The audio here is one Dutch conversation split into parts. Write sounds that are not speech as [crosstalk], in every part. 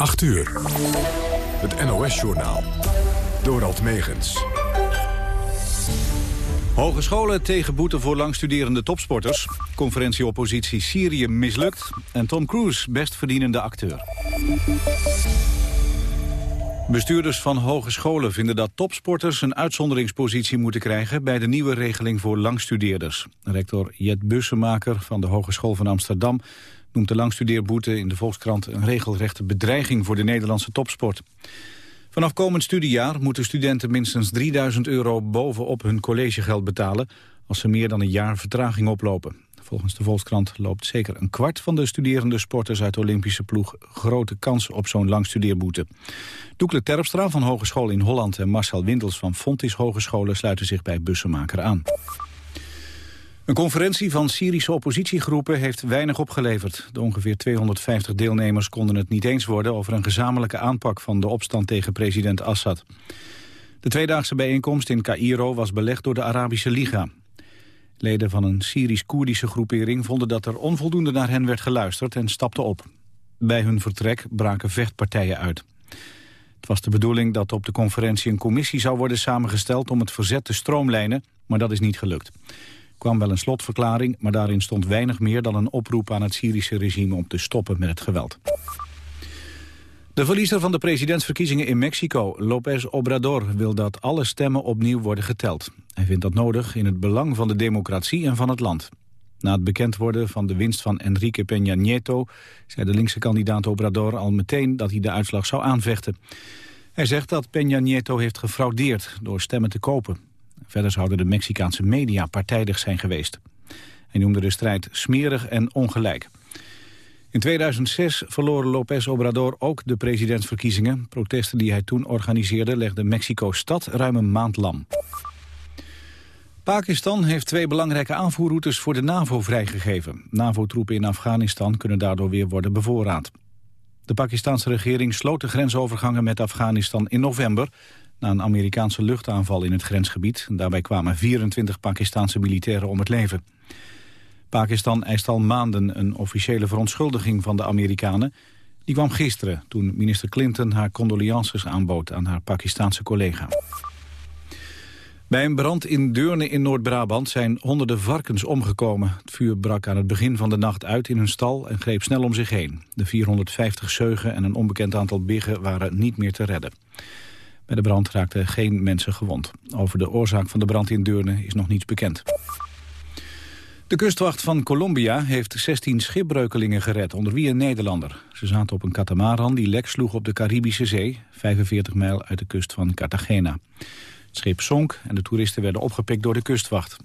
8 uur. Het NOS-journaal. Dorald Megens. Hogescholen tegen boete voor langstuderende topsporters. Conferentie oppositie Syrië mislukt. En Tom Cruise best verdienende acteur. Bestuurders van hogescholen vinden dat topsporters een uitzonderingspositie moeten krijgen bij de nieuwe regeling voor langstudeerders. Rector Jet Bussemaker van de Hogeschool van Amsterdam noemt de langstudeerboete in de Volkskrant een regelrechte bedreiging voor de Nederlandse topsport. Vanaf komend studiejaar moeten studenten minstens 3000 euro bovenop hun collegegeld betalen als ze meer dan een jaar vertraging oplopen. Volgens de Volkskrant loopt zeker een kwart van de studerende sporters uit de Olympische ploeg grote kans op zo'n langstudeerboete. Doekle Terpstra van Hogeschool in Holland en Marcel Windels van Fontis Hogescholen sluiten zich bij bussenmaker aan. Een conferentie van Syrische oppositiegroepen heeft weinig opgeleverd. De ongeveer 250 deelnemers konden het niet eens worden over een gezamenlijke aanpak van de opstand tegen president Assad. De tweedaagse bijeenkomst in Cairo was belegd door de Arabische Liga. Leden van een Syrisch-Koerdische groepering vonden dat er onvoldoende naar hen werd geluisterd en stapten op. Bij hun vertrek braken vechtpartijen uit. Het was de bedoeling dat op de conferentie een commissie zou worden samengesteld om het verzet te stroomlijnen, maar dat is niet gelukt kwam wel een slotverklaring, maar daarin stond weinig meer dan een oproep aan het Syrische regime om te stoppen met het geweld. De verliezer van de presidentsverkiezingen in Mexico, López Obrador, wil dat alle stemmen opnieuw worden geteld. Hij vindt dat nodig in het belang van de democratie en van het land. Na het bekend worden van de winst van Enrique Peña Nieto... zei de linkse kandidaat Obrador al meteen dat hij de uitslag zou aanvechten. Hij zegt dat Peña Nieto heeft gefraudeerd door stemmen te kopen. Verder zouden de Mexicaanse media partijdig zijn geweest. Hij noemde de strijd smerig en ongelijk. In 2006 verloor López Obrador ook de presidentsverkiezingen. Protesten die hij toen organiseerde legden Mexico-stad ruim een maand lam. Pakistan heeft twee belangrijke aanvoerroutes voor de NAVO vrijgegeven. NAVO-troepen in Afghanistan kunnen daardoor weer worden bevoorraad. De Pakistanse regering sloot de grensovergangen met Afghanistan in november na een Amerikaanse luchtaanval in het grensgebied. Daarbij kwamen 24 Pakistanse militairen om het leven. Pakistan eist al maanden een officiële verontschuldiging van de Amerikanen. Die kwam gisteren toen minister Clinton haar condolences aanbood aan haar Pakistanse collega. Bij een brand in Deurne in Noord-Brabant zijn honderden varkens omgekomen. Het vuur brak aan het begin van de nacht uit in hun stal en greep snel om zich heen. De 450 zeugen en een onbekend aantal biggen waren niet meer te redden. Bij de brand raakten geen mensen gewond. Over de oorzaak van de brand in Deurne is nog niets bekend. De kustwacht van Colombia heeft 16 schipbreukelingen gered, onder wie een Nederlander. Ze zaten op een katamaran die lek sloeg op de Caribische Zee, 45 mijl uit de kust van Cartagena. Het schip zonk en de toeristen werden opgepikt door de kustwacht.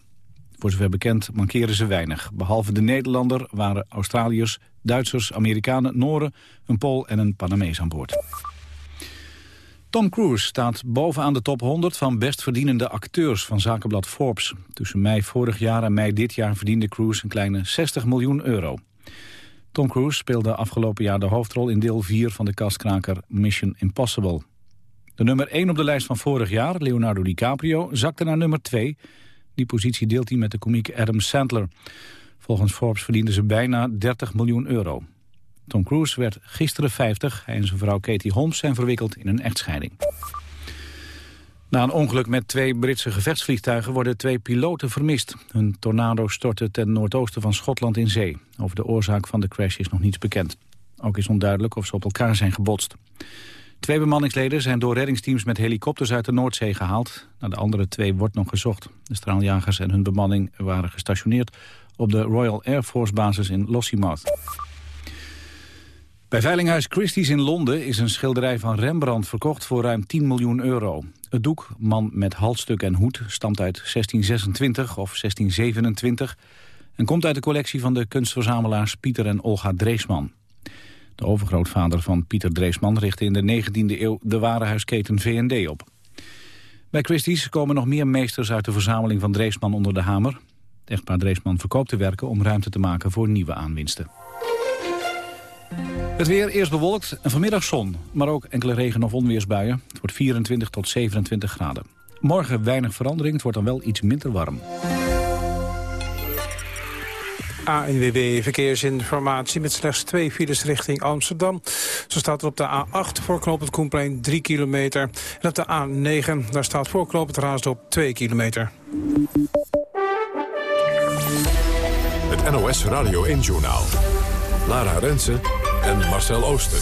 Voor zover bekend mankeren ze weinig. Behalve de Nederlander waren Australiërs, Duitsers, Amerikanen, Noren, een Pool en een Panamees aan boord. Tom Cruise staat bovenaan de top 100 van best verdienende acteurs van zakenblad Forbes. Tussen mei vorig jaar en mei dit jaar verdiende Cruise een kleine 60 miljoen euro. Tom Cruise speelde afgelopen jaar de hoofdrol in deel 4 van de kastkraker Mission Impossible. De nummer 1 op de lijst van vorig jaar, Leonardo DiCaprio, zakte naar nummer 2. Die positie deelt hij met de komiek Adam Sandler. Volgens Forbes verdienden ze bijna 30 miljoen euro. Tom Cruise werd gisteren 50. Hij en zijn vrouw Katie Holmes zijn verwikkeld in een echtscheiding. Na een ongeluk met twee Britse gevechtsvliegtuigen worden twee piloten vermist. Hun tornado stortte ten noordoosten van Schotland in zee. Over de oorzaak van de crash is nog niets bekend. Ook is onduidelijk of ze op elkaar zijn gebotst. Twee bemanningsleden zijn door reddingsteams met helikopters uit de Noordzee gehaald. Naar de andere twee wordt nog gezocht. De straaljagers en hun bemanning waren gestationeerd op de Royal Air Force basis in Lossiemouth. Bij Veilinghuis Christie's in Londen is een schilderij van Rembrandt verkocht voor ruim 10 miljoen euro. Het doek, man met halsstuk en hoed, stamt uit 1626 of 1627... en komt uit de collectie van de kunstverzamelaars Pieter en Olga Dreesman. De overgrootvader van Pieter Dreesman richtte in de 19e eeuw de warenhuisketen V&D op. Bij Christie's komen nog meer meesters uit de verzameling van Dreesman onder de hamer. Het echtpaar Dreesman verkoopt de werken om ruimte te maken voor nieuwe aanwinsten. Het weer eerst bewolkt en vanmiddag zon, maar ook enkele regen- of onweersbuien. Het wordt 24 tot 27 graden. Morgen weinig verandering, het wordt dan wel iets minder warm. ANWB Verkeersinformatie met slechts twee files richting Amsterdam. Zo staat er op de A8 voor knooppunt Koenplein 3 kilometer. En op de A9, daar staat voor knooppunt Raasdorp 2 kilometer. Het NOS Radio 1-journaal. Lara Rensen en Marcel Ooster.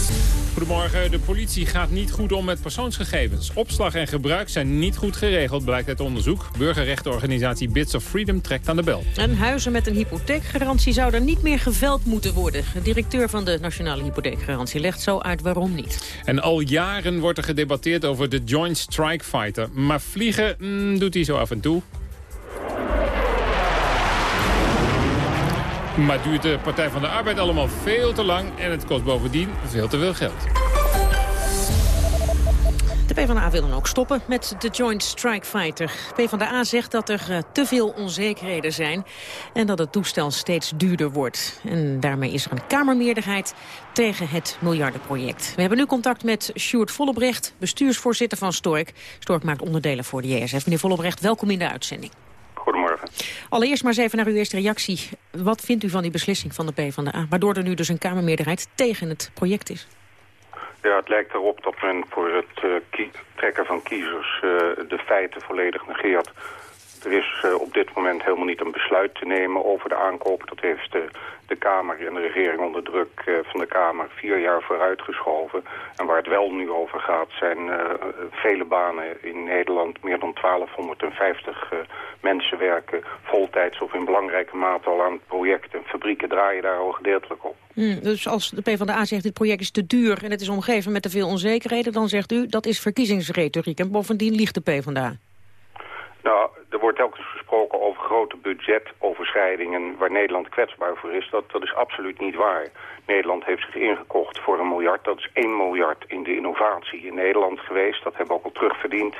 Goedemorgen. De politie gaat niet goed om met persoonsgegevens. Opslag en gebruik zijn niet goed geregeld, blijkt uit onderzoek. Burgerrechtenorganisatie Bits of Freedom trekt aan de bel. En huizen met een hypotheekgarantie zouden niet meer geveld moeten worden. De directeur van de Nationale Hypotheekgarantie legt zo uit waarom niet. En al jaren wordt er gedebatteerd over de Joint Strike Fighter. Maar vliegen mm, doet hij zo af en toe. Maar duurt de Partij van de Arbeid allemaal veel te lang... en het kost bovendien veel te veel geld. De PvdA wil dan ook stoppen met de Joint Strike Fighter. PvdA zegt dat er uh, te veel onzekerheden zijn... en dat het toestel steeds duurder wordt. En daarmee is er een Kamermeerderheid tegen het miljardenproject. We hebben nu contact met Sjoerd Vollebrecht, bestuursvoorzitter van Stork. Stork maakt onderdelen voor de JSF. Meneer Vollebrecht, welkom in de uitzending. Goedemorgen. Allereerst maar eens even naar uw eerste reactie. Wat vindt u van die beslissing van de PvdA? Waardoor er nu dus een Kamermeerderheid tegen het project is. Ja, het lijkt erop dat men voor het uh, trekken van kiezers uh, de feiten volledig negeert. Er is uh, op dit moment helemaal niet een besluit te nemen over de aankoop. Dat heeft de, de Kamer en de regering onder druk uh, van de Kamer vier jaar vooruitgeschoven. En waar het wel nu over gaat zijn vele banen in Nederland. Meer dan 1250 mensen werken voltijds of in belangrijke mate al aan het project. En fabrieken draaien daar al gedeeltelijk op. Hmm, dus als de PvdA zegt dit project is te duur en het is omgeven met te veel onzekerheden... dan zegt u dat is verkiezingsretoriek en bovendien liegt de PvdA. Nou, er wordt telkens gesproken over grote budgetoverschrijdingen waar Nederland kwetsbaar voor is. Dat, dat is absoluut niet waar. Nederland heeft zich ingekocht voor een miljard. Dat is 1 miljard in de innovatie in Nederland geweest. Dat hebben we ook al terugverdiend.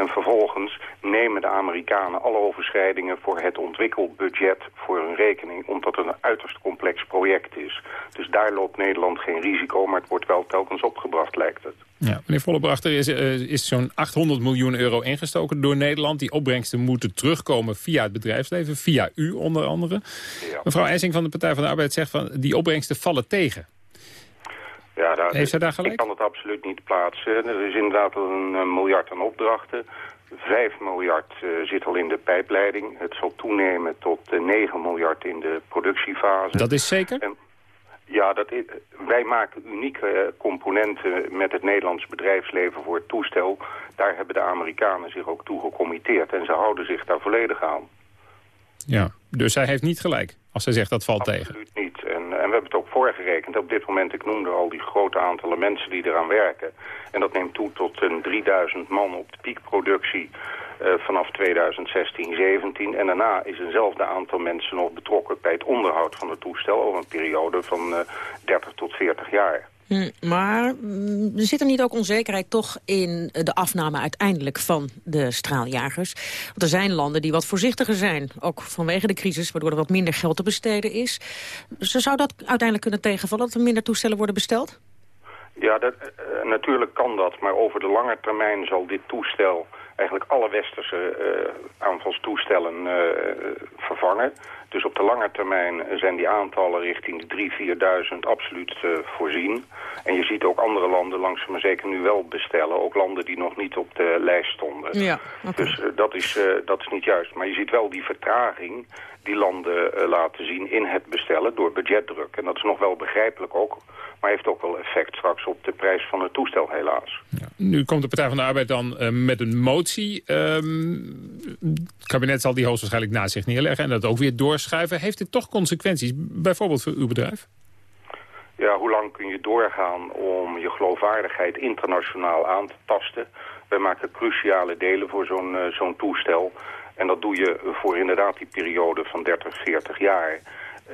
En vervolgens nemen de Amerikanen alle overschrijdingen voor het ontwikkelbudget voor hun rekening, omdat het een uiterst complex project is. Dus daar loopt Nederland geen risico, maar het wordt wel telkens opgebracht, lijkt het. Ja, meneer Vollebrachter, is, uh, is zo'n 800 miljoen euro ingestoken door Nederland. Die opbrengsten moeten terugkomen via het bedrijfsleven, via u onder andere. Ja. Mevrouw Essing van de Partij van de Arbeid zegt van die opbrengsten vallen tegen. Ja, daar, Heeft zij daar gelijk? Ik kan het absoluut niet plaatsen. Er is inderdaad een, een miljard aan opdrachten. 5 miljard uh, zit al in de pijpleiding. Het zal toenemen tot uh, 9 miljard in de productiefase. Dat is zeker? En, ja, dat is, wij maken unieke componenten met het Nederlands bedrijfsleven voor het toestel. Daar hebben de Amerikanen zich ook toe gecommitteerd. En ze houden zich daar volledig aan. Ja, dus hij heeft niet gelijk als hij zegt dat valt Absoluut tegen. Absoluut niet. En, en we hebben het ook voorgerekend. Op dit moment, ik noemde al die grote aantallen mensen die eraan werken. En dat neemt toe tot een 3000 man op de piekproductie uh, vanaf 2016, 17. En daarna is eenzelfde aantal mensen nog betrokken bij het onderhoud van het toestel... over een periode van uh, 30 tot 40 jaar. Hm, maar mm, zit er niet ook onzekerheid toch in de afname uiteindelijk van de straaljagers? Want er zijn landen die wat voorzichtiger zijn, ook vanwege de crisis, waardoor er wat minder geld te besteden is. Zou dat uiteindelijk kunnen tegenvallen, dat er minder toestellen worden besteld? Ja, dat, uh, natuurlijk kan dat, maar over de lange termijn zal dit toestel eigenlijk alle westerse uh, aanvalstoestellen vervangen. Dus op de lange termijn zijn die aantallen richting de 3.000, 4.000 absoluut uh, voorzien. En je ziet ook andere landen langzaam maar zeker nu wel bestellen. Ook landen die nog niet op de lijst stonden. Ja, okay. Dus uh, dat, is, uh, dat is niet juist. Maar je ziet wel die vertraging die landen laten zien in het bestellen door budgetdruk. En dat is nog wel begrijpelijk ook. Maar heeft ook wel effect straks op de prijs van het toestel helaas. Ja. Nu komt de Partij van de Arbeid dan uh, met een motie. Um, het kabinet zal die hoogstwaarschijnlijk naast zich neerleggen en dat ook weer doorschuiven. Heeft dit toch consequenties, bijvoorbeeld voor uw bedrijf? Ja, hoe lang kun je doorgaan om je geloofwaardigheid internationaal aan te tasten? Wij maken cruciale delen voor zo'n uh, zo'n toestel. En dat doe je voor inderdaad die periode van 30, 40 jaar.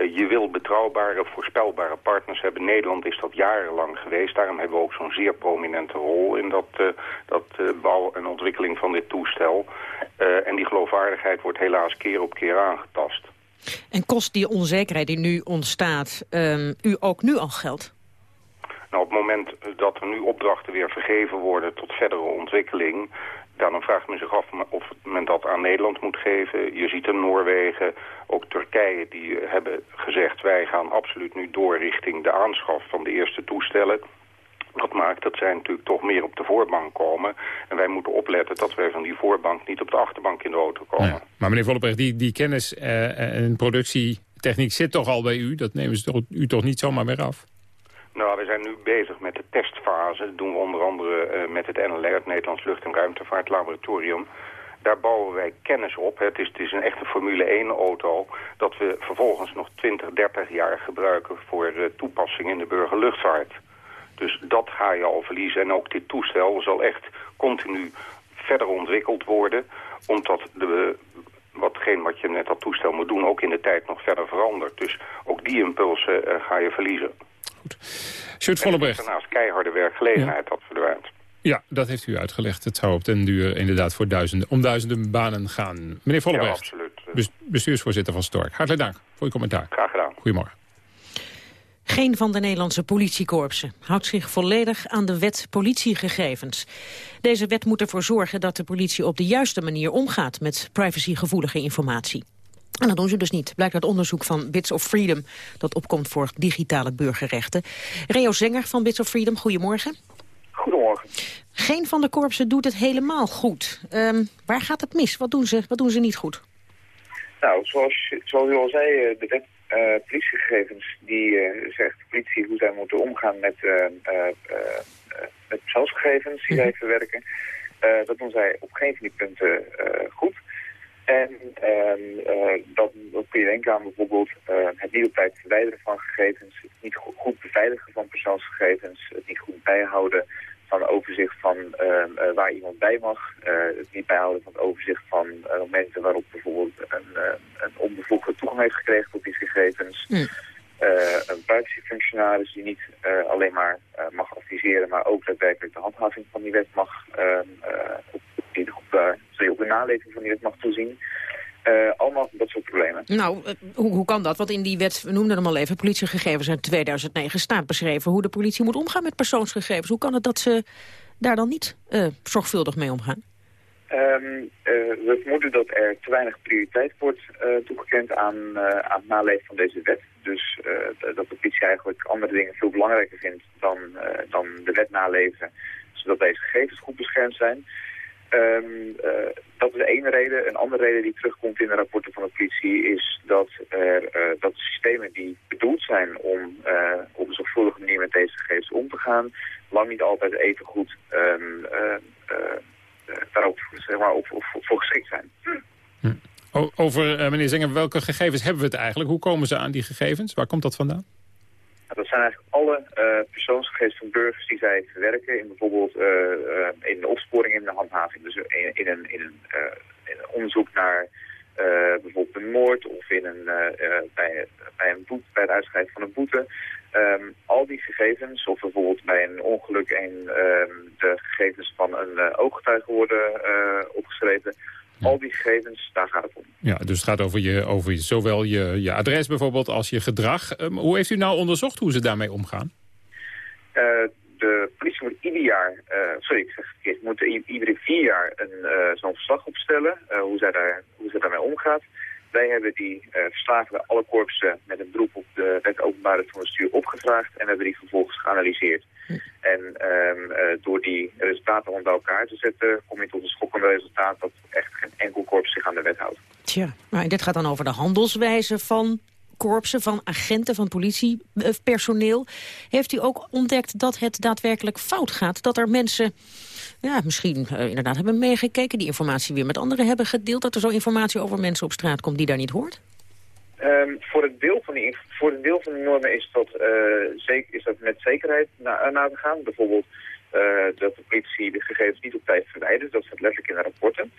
Uh, je wil betrouwbare, voorspelbare partners hebben. Nederland is dat jarenlang geweest. Daarom hebben we ook zo'n zeer prominente rol in dat, uh, dat uh, bouw en ontwikkeling van dit toestel. en die geloofwaardigheid wordt helaas keer op keer aangetast. En kost die onzekerheid die nu ontstaat um, u ook nu al geld? Nou, op het moment dat er nu opdrachten weer vergeven worden tot verdere ontwikkeling... dan vraagt men zich af of men dat aan Nederland moet geven. Je ziet in Noorwegen, ook Turkije, die hebben gezegd... wij gaan absoluut nu door richting de aanschaf van de eerste toestellen. Dat maakt dat zij natuurlijk toch meer op de voorbank komen. En wij moeten opletten dat wij van die voorbank niet op de achterbank in de auto komen. Maar meneer Volleberg, die, die kennis uh, en productietechniek zit toch al bij u? Dat nemen ze toch, u toch niet zomaar meer af? Nou, we zijn nu bezig met de testfase. Dat doen we onder andere uh, met het NLR, het Nederlands Lucht- en Ruimtevaartlaboratorium. Daar bouwen wij kennis op. Het is, het is een echte Formule 1-auto dat we vervolgens nog 20, 30 jaar gebruiken voor uh, toepassing in de burgerluchtvaart. Dus dat ga je al verliezen. En ook dit toestel zal echt continu verder ontwikkeld worden. Omdat de, watgeen wat je met dat toestel moet doen ook in de tijd nog verder verandert. Dus ook die impulsen uh, ga je verliezen. Goed. Sjoerd Vollebrecht. Daarnaast keiharde werkgelegenheid ja. dat verdwijnt. Ja, dat heeft u uitgelegd. Het zou op den duur inderdaad voor duizenden, om duizenden banen gaan. Meneer Vollebrecht, ja, absoluut. bestuursvoorzitter van Stork. Hartelijk dank voor uw commentaar. Graag gedaan. Goedemorgen. Geen van de Nederlandse politiekorpsen houdt zich volledig aan de wet politiegegevens. Deze wet moet ervoor zorgen dat de politie op de juiste manier omgaat met privacygevoelige informatie. En dat doen ze dus niet, blijkt uit onderzoek van Bits of Freedom... dat opkomt voor digitale burgerrechten. Reo Zenger van Bits of Freedom, goedemorgen. Goedemorgen. Geen van de korpsen doet het helemaal goed. Um, waar gaat het mis? Wat doen ze, wat doen ze niet goed? Nou, zoals, zoals u al zei, de wet uh, politiegegevens die uh, zegt de politie hoe zij moeten omgaan met, uh, met persoonsgegevens die zij verwerken. dat doen zij op geen van die punten goed. En ehm, dat, dat kun je denken aan bijvoorbeeld het niet op tijd verwijderen van gegevens, het niet goed beveiligen van persoonsgegevens, het niet goed bijhouden van overzicht van uh, waar iemand bij mag. Uh, het niet bijhouden van het overzicht van uh, momenten waarop bijvoorbeeld een, een onbevoegde toegang heeft gekregen tot die gegevens. Mm. een privacyfunctionaris die niet alleen maar mag adviseren, maar ook daadwerkelijk de handhaving van die wet mag, ehm, op, op, op, op de naleving van die wet mag toezien. Uh, allemaal dat soort problemen. Nou, hoe, hoe kan dat? Want in die wet, we noemden hem al even, politiegegevens uit 2009 staat beschreven hoe de politie moet omgaan met persoonsgegevens. Hoe kan het dat ze daar dan niet uh, zorgvuldig mee omgaan? Um, uh, we vermoeden dat er te weinig prioriteit wordt toegekend aan, aan het naleven van deze wet. Dus dat de politie eigenlijk andere dingen veel belangrijker vindt dan, dan de wet naleven, zodat deze gegevens goed beschermd zijn. Um, uh, dat is de ene reden. Een andere reden die terugkomt in de rapporten van de politie is dat, er, uh, dat systemen die bedoeld zijn om uh, op een zorgvuldige manier met deze gegevens om te gaan, lang niet altijd even goed um, daarop zeg maar, op, voor geschikt zijn. Hm. Over, meneer Zenger, welke gegevens hebben we het eigenlijk? Hoe komen ze aan die gegevens? Waar komt dat vandaan? Dat zijn eigenlijk alle uh, persoonsgegevens van burgers die zij verwerken in bijvoorbeeld uh, uh, in de opsporing en de handhaving. Dus in, in, een, in, een, in een onderzoek naar bijvoorbeeld een moord of in een, bij, bij, een boete, bij het uitschrijven van een boete. Um, al die gegevens, of bijvoorbeeld bij een ongeluk en um, de gegevens van een ooggetuige worden opgeschreven, al die gegevens, daar gaat het om. Ja, dus het gaat over, je, over je, zowel je, je adres bijvoorbeeld als je gedrag. Um, hoe heeft u nou onderzocht hoe ze daarmee omgaan? Uh, de politie moet ieder jaar, uh, sorry, ik zeg het moet iedere vier jaar een uh, zo'n verslag opstellen, hoe, zij daar, hoe zij daarmee omgaat. Wij hebben die uh, verslagen bij alle korpsen met een beroep op de wet openbare bestuur opgevraagd en hebben die vervolgens geanalyseerd. En um, uh, door die resultaten onder elkaar te zetten, kom je tot een schokkende resultaat dat echt geen enkel korps zich aan de wet houdt. Tja, maar dit gaat dan over de handelswijze van korpsen, van agenten, van politiepersoneel. Heeft u ook ontdekt dat het daadwerkelijk fout gaat? Dat er mensen ja, misschien uh, inderdaad hebben meegekeken... die informatie weer met anderen hebben gedeeld... dat er zo informatie over mensen op straat komt die daar niet hoort? Um, voor, het deel van die, voor een deel van de normen is dat, uh, zeker, is dat met zekerheid na, na te gaan. Bijvoorbeeld dat de politie de gegevens niet op tijd verwijdert. Dat staat letterlijk in de rapporten.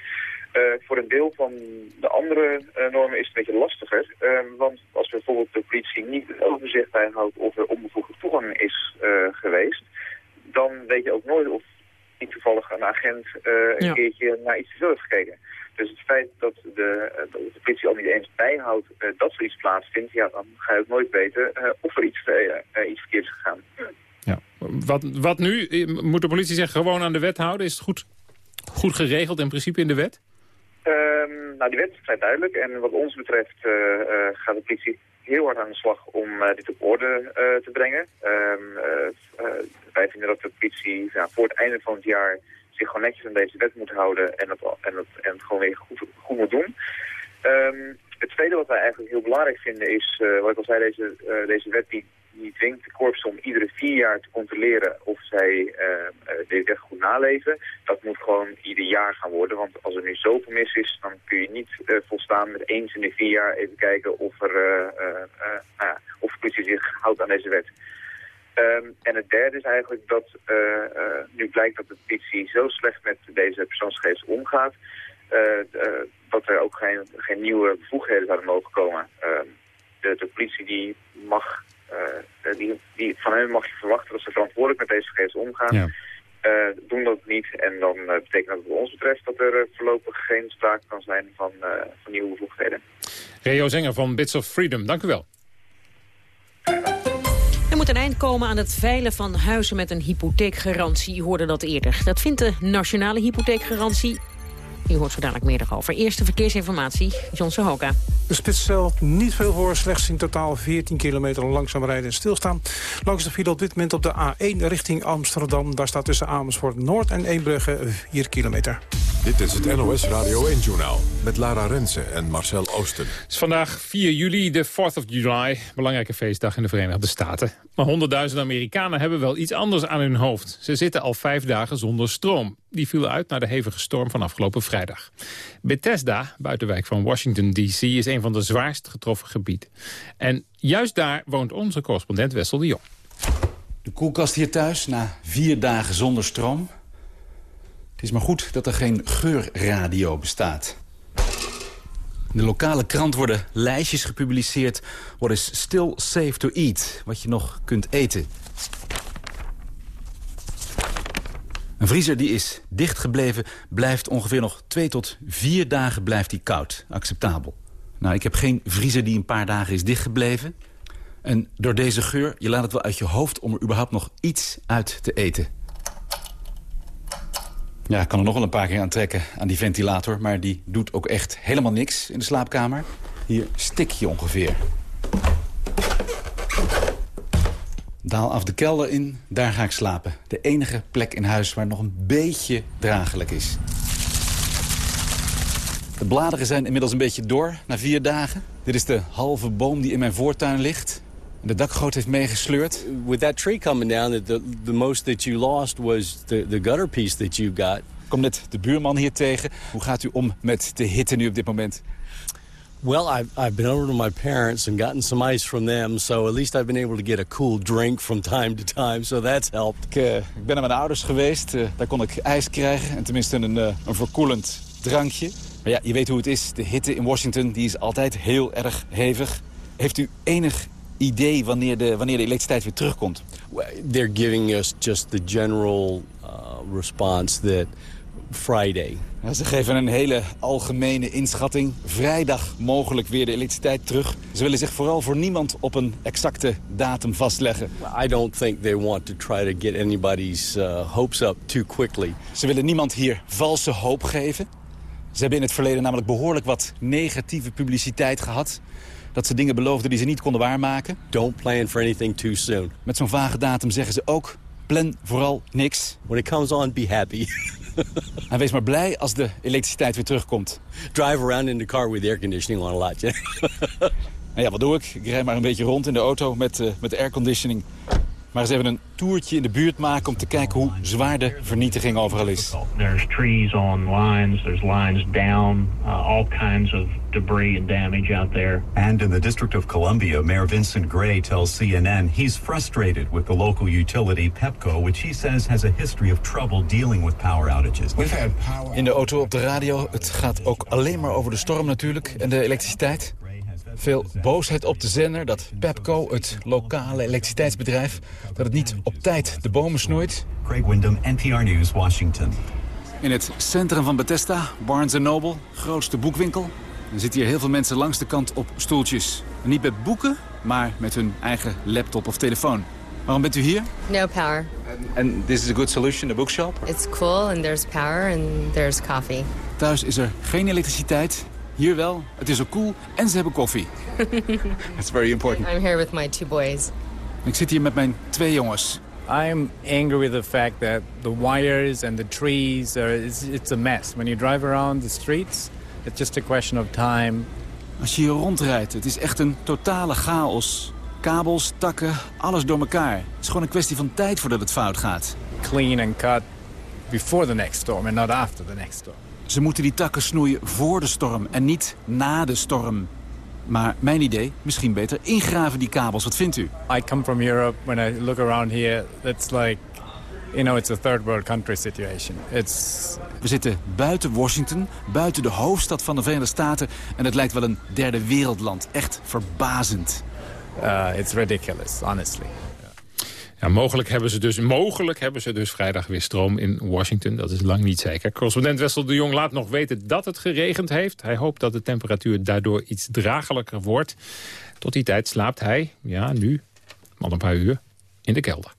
Uh, voor een deel van de andere uh, normen is het een beetje lastiger. Uh, want als bijvoorbeeld de politie niet het overzicht bijhoudt of er onbevoegde toegang is geweest... dan weet je ook nooit of niet toevallig een agent een ja. keertje naar iets te veel heeft gekeken. Dus het feit dat de, de politie al niet eens bijhoudt dat er iets plaatsvindt... ja, dan ga je ook nooit weten of er iets, iets verkeerd is gegaan. Ja. Wat, wat nu? Moet de politie zich gewoon aan de wet houden? Is het goed, goed geregeld in principe in de wet? Um, nou, die wet is vrij duidelijk. En wat ons betreft uh, uh, gaat de politie heel hard aan de slag om uh, dit op orde te brengen. Um, wij vinden dat de politie ja, voor het einde van het jaar zich gewoon netjes aan deze wet moet houden en het, en het, en het gewoon weer goed, goed moet doen. Ehm, het tweede wat wij eigenlijk heel belangrijk vinden is, wat ik al zei, deze, deze wet die, die dwingt de korps om iedere vier jaar te controleren of zij uh, deze wet goed naleven. Dat moet gewoon ieder jaar gaan worden, want als er nu zoveel mis is, dan kun je niet volstaan met eens in de vier jaar even kijken of, er, nou of de politie zich houdt aan deze wet. Um, en het derde is eigenlijk dat nu blijkt dat de politie zo slecht met deze persoonsgegevens omgaat, dat er ook geen, geen nieuwe bevoegdheden zouden mogen komen. Ehm, de, de, politie die mag, die, die, van hen mag je verwachten dat ze verantwoordelijk met deze gegevens omgaan. Ja. doen dat niet en dan betekent dat wat ons betreft dat er voorlopig geen sprake kan zijn van, van nieuwe bevoegdheden. Reo Zenger van Bits of Freedom, dank u wel. Er moet een eind komen aan het veilen van huizen met een hypotheekgarantie. Je hoorde dat eerder. Dat vindt de nationale hypotheekgarantie je hoort zo dadelijk meer erover. Eerste verkeersinformatie, John Sohoka. De spits stelt niet veel voor, slechts in totaal 14 kilometer langzaam rijden en stilstaan. Langs de file op dit moment op de A1 richting Amsterdam. Daar staat tussen Amersfoort Noord en Eembrugge 4 kilometer. Dit is het NOS Radio 1-journaal met Lara Rensen en Marcel Oosten. Het is vandaag 4 juli, de 4th of July. Belangrijke feestdag in de Verenigde Staten. Maar honderdduizenden Amerikanen hebben wel iets anders aan hun hoofd. Ze zitten al vijf dagen zonder stroom. Die viel uit na de hevige storm van afgelopen vrijdag. Bethesda, buitenwijk van Washington D.C., is een van de zwaarst getroffen gebieden. En juist daar woont onze correspondent Wessel de Jong. De koelkast hier thuis, na vier dagen zonder stroom. Het is maar goed dat er geen geurradio bestaat. In de lokale krant worden lijstjes gepubliceerd... What is still safe to eat, wat je nog kunt eten. Een vriezer die is dichtgebleven, blijft ongeveer nog twee tot vier dagen blijft die koud. Acceptabel. Nou, ik heb geen vriezer die een paar dagen is dichtgebleven. En door deze geur, je laat het wel uit je hoofd om er überhaupt nog iets uit te eten. Ja, ik kan er nog wel een paar keer aan trekken aan die ventilator... maar die doet ook echt helemaal niks in de slaapkamer. Hier stik je ongeveer. Daal af de kelder in, daar ga ik slapen. De enige plek in huis waar nog een beetje draaglijk is. De bladeren zijn inmiddels een beetje door, na vier dagen. Dit is de halve boom die in mijn voortuin ligt. De dakgoot heeft meegesleurd. With that tree coming down, the, the most that you lost was the, the gutter piece that you got. Kom net de buurman hier tegen. Hoe gaat u om met de hitte nu op dit moment? Well, I've, I've been over to my parents and gotten some ice from them. So at least I've been able to get a cool drink from time to time. So that's helped. Ik, uh, ik ben naar mijn ouders geweest. Uh, daar kon ik ijs krijgen. En tenminste een, uh, een verkoelend drankje. Maar ja, je weet hoe het is. De hitte in Washington die is altijd heel erg hevig. Heeft u enig idee wanneer de, wanneer de elektriciteit weer terugkomt? They're giving us just the general response that Friday. ze geven een hele algemene inschatting. Vrijdag mogelijk weer de elektriciteit terug. Ze willen zich vooral voor niemand op een exacte datum vastleggen. I don't think they want to try to get anybody's uh, hopes up too quickly. Ze willen niemand hier valse hoop geven. Ze hebben in het verleden namelijk behoorlijk wat negatieve publiciteit gehad. Dat ze dingen beloofden die ze niet konden waarmaken. Don't plan for anything too soon. Met zo'n vage datum zeggen ze ook, plan vooral niks. When it comes on, be happy. [laughs] en wees maar blij als de elektriciteit weer terugkomt. Drive around in the car with air conditioning on a lot. en [laughs] ja, wat doe ik? Ik rijd maar een beetje rond in de auto met, uh, met airconditioning. Maar eens even een toertje in de buurt maken om te kijken hoe zwaar de vernietiging overal is. There's trees on lines, there's lines down, uh, all kinds of debris and damage out there. And in the District of Columbia, Mayor Vincent Gray tells CNN he's frustrated with the local utility Pepco, which he says has a history of trouble dealing with power outages. We've had power... In de auto op de radio, het gaat ook alleen maar over de storm natuurlijk en de elektriciteit. Veel boosheid op de zender dat Pepco, het lokale elektriciteitsbedrijf... dat het niet op tijd de bomen snoeit. Craig Windham, NPR News, Washington. In het centrum van Bethesda, Barnes Noble, grootste boekwinkel. Er zitten hier heel veel mensen langs de kant op stoeltjes. niet met boeken, maar met hun eigen laptop of telefoon. Waarom bent u hier? No power. And this is a good solution, the bookshop? It's cool and there's power and there's coffee. Thuis is er geen elektriciteit, hier wel. Het is ook cool en ze hebben koffie. [laughs] That's very important. I'm here with my two boys. Ik zit hier met mijn twee jongens. I'm angry with the fact that the wires and the trees, are, it's, it's a mess. When you drive around the streets, it's just a question of time. Als je hier rondrijdt, het is echt een totale chaos. Kabels, takken, alles door elkaar. Het is gewoon een kwestie van tijd voordat het fout gaat. Clean and cut before the next storm and not after the next storm. Ze moeten die takken snoeien voor de storm en niet na de storm. Maar mijn idee, misschien beter ingraven die kabels. Wat vindt u? I come from Europe. When I look around here, it's like, you know, it's a third world country situation. It's... We zitten buiten Washington, buiten de hoofdstad van de Verenigde Staten... en het lijkt wel een derde wereldland. Echt verbazend. Uh, it's ridiculous, honestly. Mogelijk, hebben ze dus, mogelijk hebben ze dus vrijdag weer stroom in Washington. Dat is lang niet zeker. Correspondent Wessel de Jong laat nog weten dat het geregend heeft. Hij hoopt dat de temperatuur daardoor iets dragelijker wordt. Tot die tijd slaapt hij, ja nu, al een paar uur, in de kelder.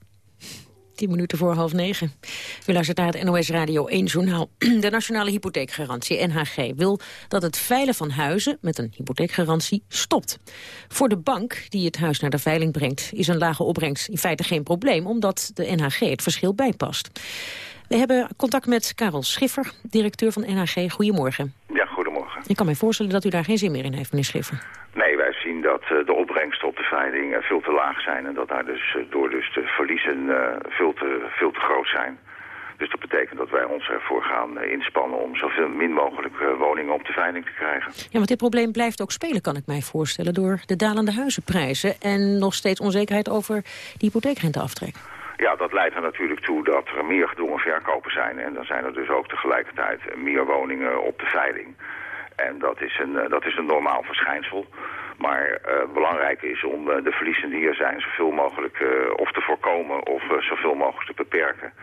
10 minuten voor half negen. U luistert naar het NOS Radio 1 journaal. [clears throat] De Nationale Hypotheekgarantie, NHG, wil dat het veilen van huizen met een hypotheekgarantie stopt. Voor de bank die het huis naar de veiling brengt, is een lage opbrengst in feite geen probleem, omdat de NHG het verschil bijpast. We hebben contact met Karel Schiffer, directeur van NHG. Goedemorgen. Ja, goedemorgen. Ik kan mij voorstellen dat u daar geen zin meer in heeft, meneer Schiffer. Nee, zien dat uh, de opbrengsten op de veiling uh, veel te laag zijn. En dat daar dus uh, door dus de verliezen veel, te, veel te groot zijn. Dus dat betekent dat wij ons ervoor gaan inspannen om zoveel min mogelijk woningen op de veiling te krijgen. Ja, want dit probleem blijft ook spelen, kan ik mij voorstellen, door de dalende huizenprijzen en nog steeds onzekerheid over die hypotheekrenteaftrek. Ja, dat leidt er natuurlijk toe dat er meer gedwongen verkopen zijn. En dan zijn er dus ook tegelijkertijd meer woningen op de veiling. En dat is een, dat is een normaal verschijnsel. Maar uh, belangrijk is om uh, de verliezen die er zijn zoveel mogelijk uh, of te voorkomen of zoveel mogelijk te beperken.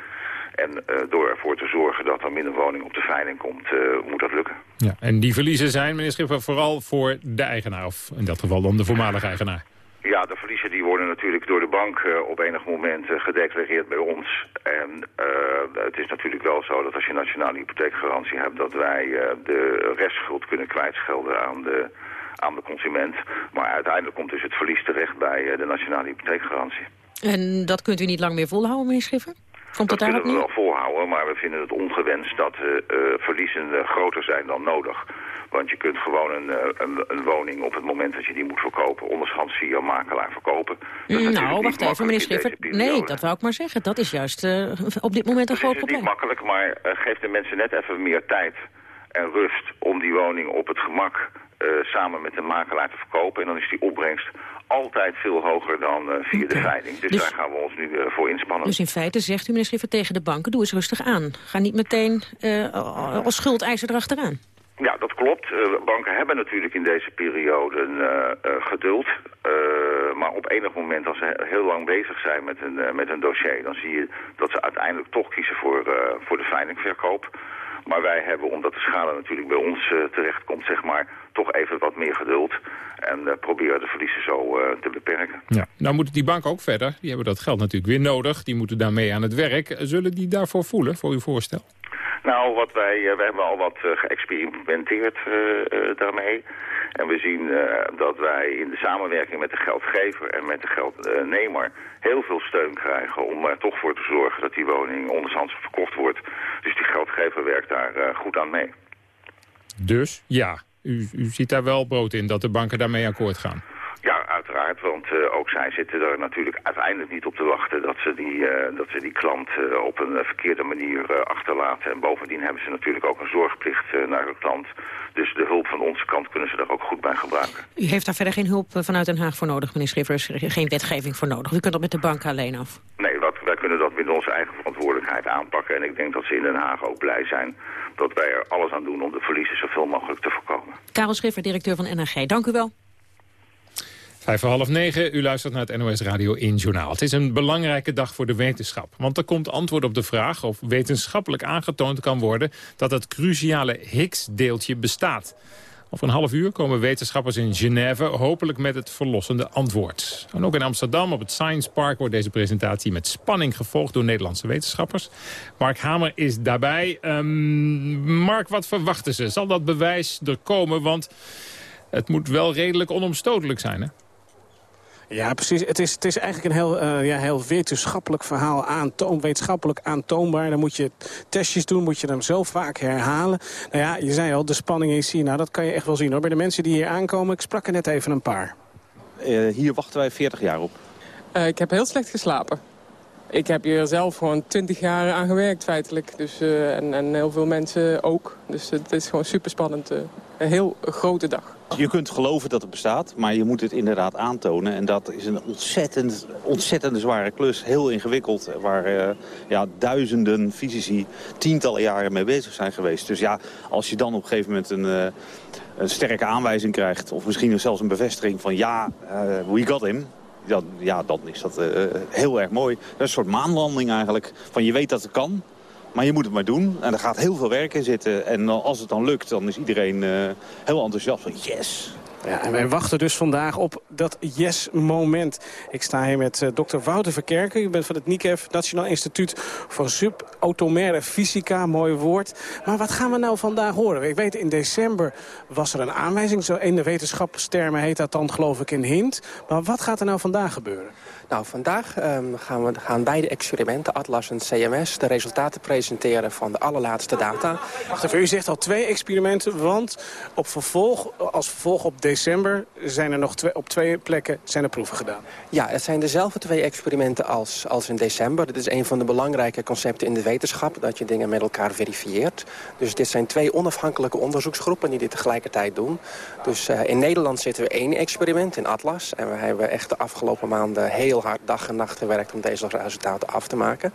En door ervoor te zorgen dat er minder woning op de veiling komt, moet dat lukken. Ja, en die verliezen zijn, meneer Schiffer, vooral voor de eigenaar, of in dat geval dan de voormalige eigenaar. Ja, de verliezen die worden natuurlijk door de bank uh, op enig moment gedeclareerd bij ons. En het is natuurlijk wel zo dat als je nationale hypotheekgarantie hebt... dat wij de restschuld kunnen kwijtschelden aan de, aan de consument. Maar uiteindelijk komt dus het verlies terecht bij de nationale hypotheekgarantie. En dat kunt u niet lang meer volhouden, meneer Schiffer? Komt dat, dat kunnen we wel volhouden, maar we vinden het ongewenst dat de verliezen groter zijn dan nodig. Want je kunt gewoon een, een, een, woning op het moment dat je die moet verkopen... ondershands via makelaar verkopen. nou, wacht even, meneer Schiffer. Nee, dat wou ik maar zeggen. Dat is juist uh, op dit moment een groot probleem. Het is niet makkelijk, maar uh, geef de mensen net even meer tijd en rust... om die woning op het gemak uh, samen met een makelaar te verkopen. En dan is die opbrengst altijd veel hoger dan via okay. de veiling. Dus, dus, daar gaan we ons nu voor inspannen. Dus in feite zegt u, meneer Schiffer, tegen de banken... doe eens rustig aan. Ga niet meteen als schuldeiser erachteraan. Ja, dat klopt. Banken hebben natuurlijk in deze periode geduld. maar op enig moment, als ze heel lang bezig zijn met een, met een dossier... dan zie je dat ze uiteindelijk toch kiezen voor, voor de veilingverkoop. Maar wij hebben, omdat de schade natuurlijk bij ons terechtkomt, zeg maar... toch even wat meer geduld. En proberen de verliezen zo te beperken. Ja. Nou moeten die banken ook verder. Die hebben dat geld natuurlijk weer nodig. Die moeten daarmee aan het werk. Zullen die daarvoor voelen, voor uw voorstel? Nou, wat wij, uh, we hebben al wat uh, geëxperimenteerd uh, daarmee. En we zien dat wij in de samenwerking met de geldgever en met de geldnemer heel veel steun krijgen om er toch voor te zorgen dat die woning onderhands verkocht wordt. Dus die geldgever werkt daar goed aan mee. Dus ja, u, u ziet daar wel brood in dat de banken daarmee akkoord gaan. Uiteraard, want uh, ook zij zitten er natuurlijk uiteindelijk niet op te wachten dat ze die, uh, dat ze die klant uh, op een verkeerde manier achterlaten. En bovendien hebben ze natuurlijk ook een zorgplicht naar hun klant. Dus de hulp van onze kant kunnen ze daar ook goed bij gebruiken. U heeft daar verder geen hulp vanuit Den Haag voor nodig, meneer Schiffers? Geen wetgeving voor nodig? U kunt dat met de bank alleen af? Nee, wat, wij kunnen dat met onze eigen verantwoordelijkheid aanpakken. En ik denk dat ze in Den Haag ook blij zijn dat wij er alles aan doen om de verliezen zoveel mogelijk te voorkomen. Karel Schiffer, directeur van NHG. Dank u wel. Vijf voor half negen, u luistert naar het NOS Radio 1 Journaal. Het is een belangrijke dag voor de wetenschap. Want er komt antwoord op de vraag of wetenschappelijk aangetoond kan worden... dat het cruciale Higgs-deeltje bestaat. Over een half uur komen wetenschappers in Genève... hopelijk met het verlossende antwoord. En ook in Amsterdam op het Science Park... wordt deze presentatie met spanning gevolgd door Nederlandse wetenschappers. Mark Hamer is daarbij. Um, Mark, wat verwachten ze? Zal dat bewijs er komen? Want het moet wel redelijk onomstotelijk zijn, hè? Ja, precies. Het is, het is eigenlijk een heel, uh, ja, heel wetenschappelijk verhaal, aantoon, wetenschappelijk aantoonbaar. Dan moet je testjes doen, moet je hem zo vaak herhalen. Nou ja, je zei al, de spanning in China, dat kan je echt wel zien hoor. Bij de mensen die hier aankomen, ik sprak er net even een paar. Uh, hier wachten wij 40 jaar op. Uh, ik heb heel slecht geslapen. Ik heb hier zelf gewoon 20 jaar aan gewerkt feitelijk. Dus, en, en heel veel mensen ook. Dus het is gewoon super spannend. een heel grote dag. Je kunt geloven dat het bestaat, maar je moet het inderdaad aantonen. En dat is een ontzettend, ontzettend zware klus. Heel ingewikkeld, waar uh, ja, duizenden fysici tientallen jaren mee bezig zijn geweest. Dus ja, als je dan op een gegeven moment een, een sterke aanwijzing krijgt... of misschien zelfs een bevestiging van ja, we got him... Ja, ja, dan is dat heel erg mooi. Dat is een soort maanlanding eigenlijk. Van je weet dat het kan, maar je moet het maar doen. En er gaat heel veel werk in zitten. En als het dan lukt, dan is iedereen uh, heel enthousiast van yes. Ja, en wij wachten dus vandaag op dat yes-moment. Ik sta hier met uh, dokter Wouter Verkerken. U bent van het NICEF, Nationaal Instituut voor Subatomaire Fysica. Mooi woord. Maar wat gaan we nou vandaag horen? Ik weet, in december was er een aanwijzing. Zo in de wetenschapstermen heet dat dan geloof ik een hint. Maar wat gaat er nou vandaag gebeuren? Nou, vandaag um, gaan, we, gaan beide experimenten, Atlas en CMS... de resultaten presenteren van de allerlaatste data. Wacht even, u zegt al twee experimenten, want op vervolg, als vervolg op december... zijn er nog twee, op twee plekken zijn er proeven gedaan. Ja, het zijn dezelfde twee experimenten als, als in december. Dit is een van de belangrijke concepten in de wetenschap... dat je dingen met elkaar verifieert. Dus dit zijn twee onafhankelijke onderzoeksgroepen die dit tegelijkertijd doen. Dus uh, in Nederland zitten we één experiment in Atlas... en we hebben echt de afgelopen maanden heel heel hard dag en nacht gewerkt om deze resultaten af te maken.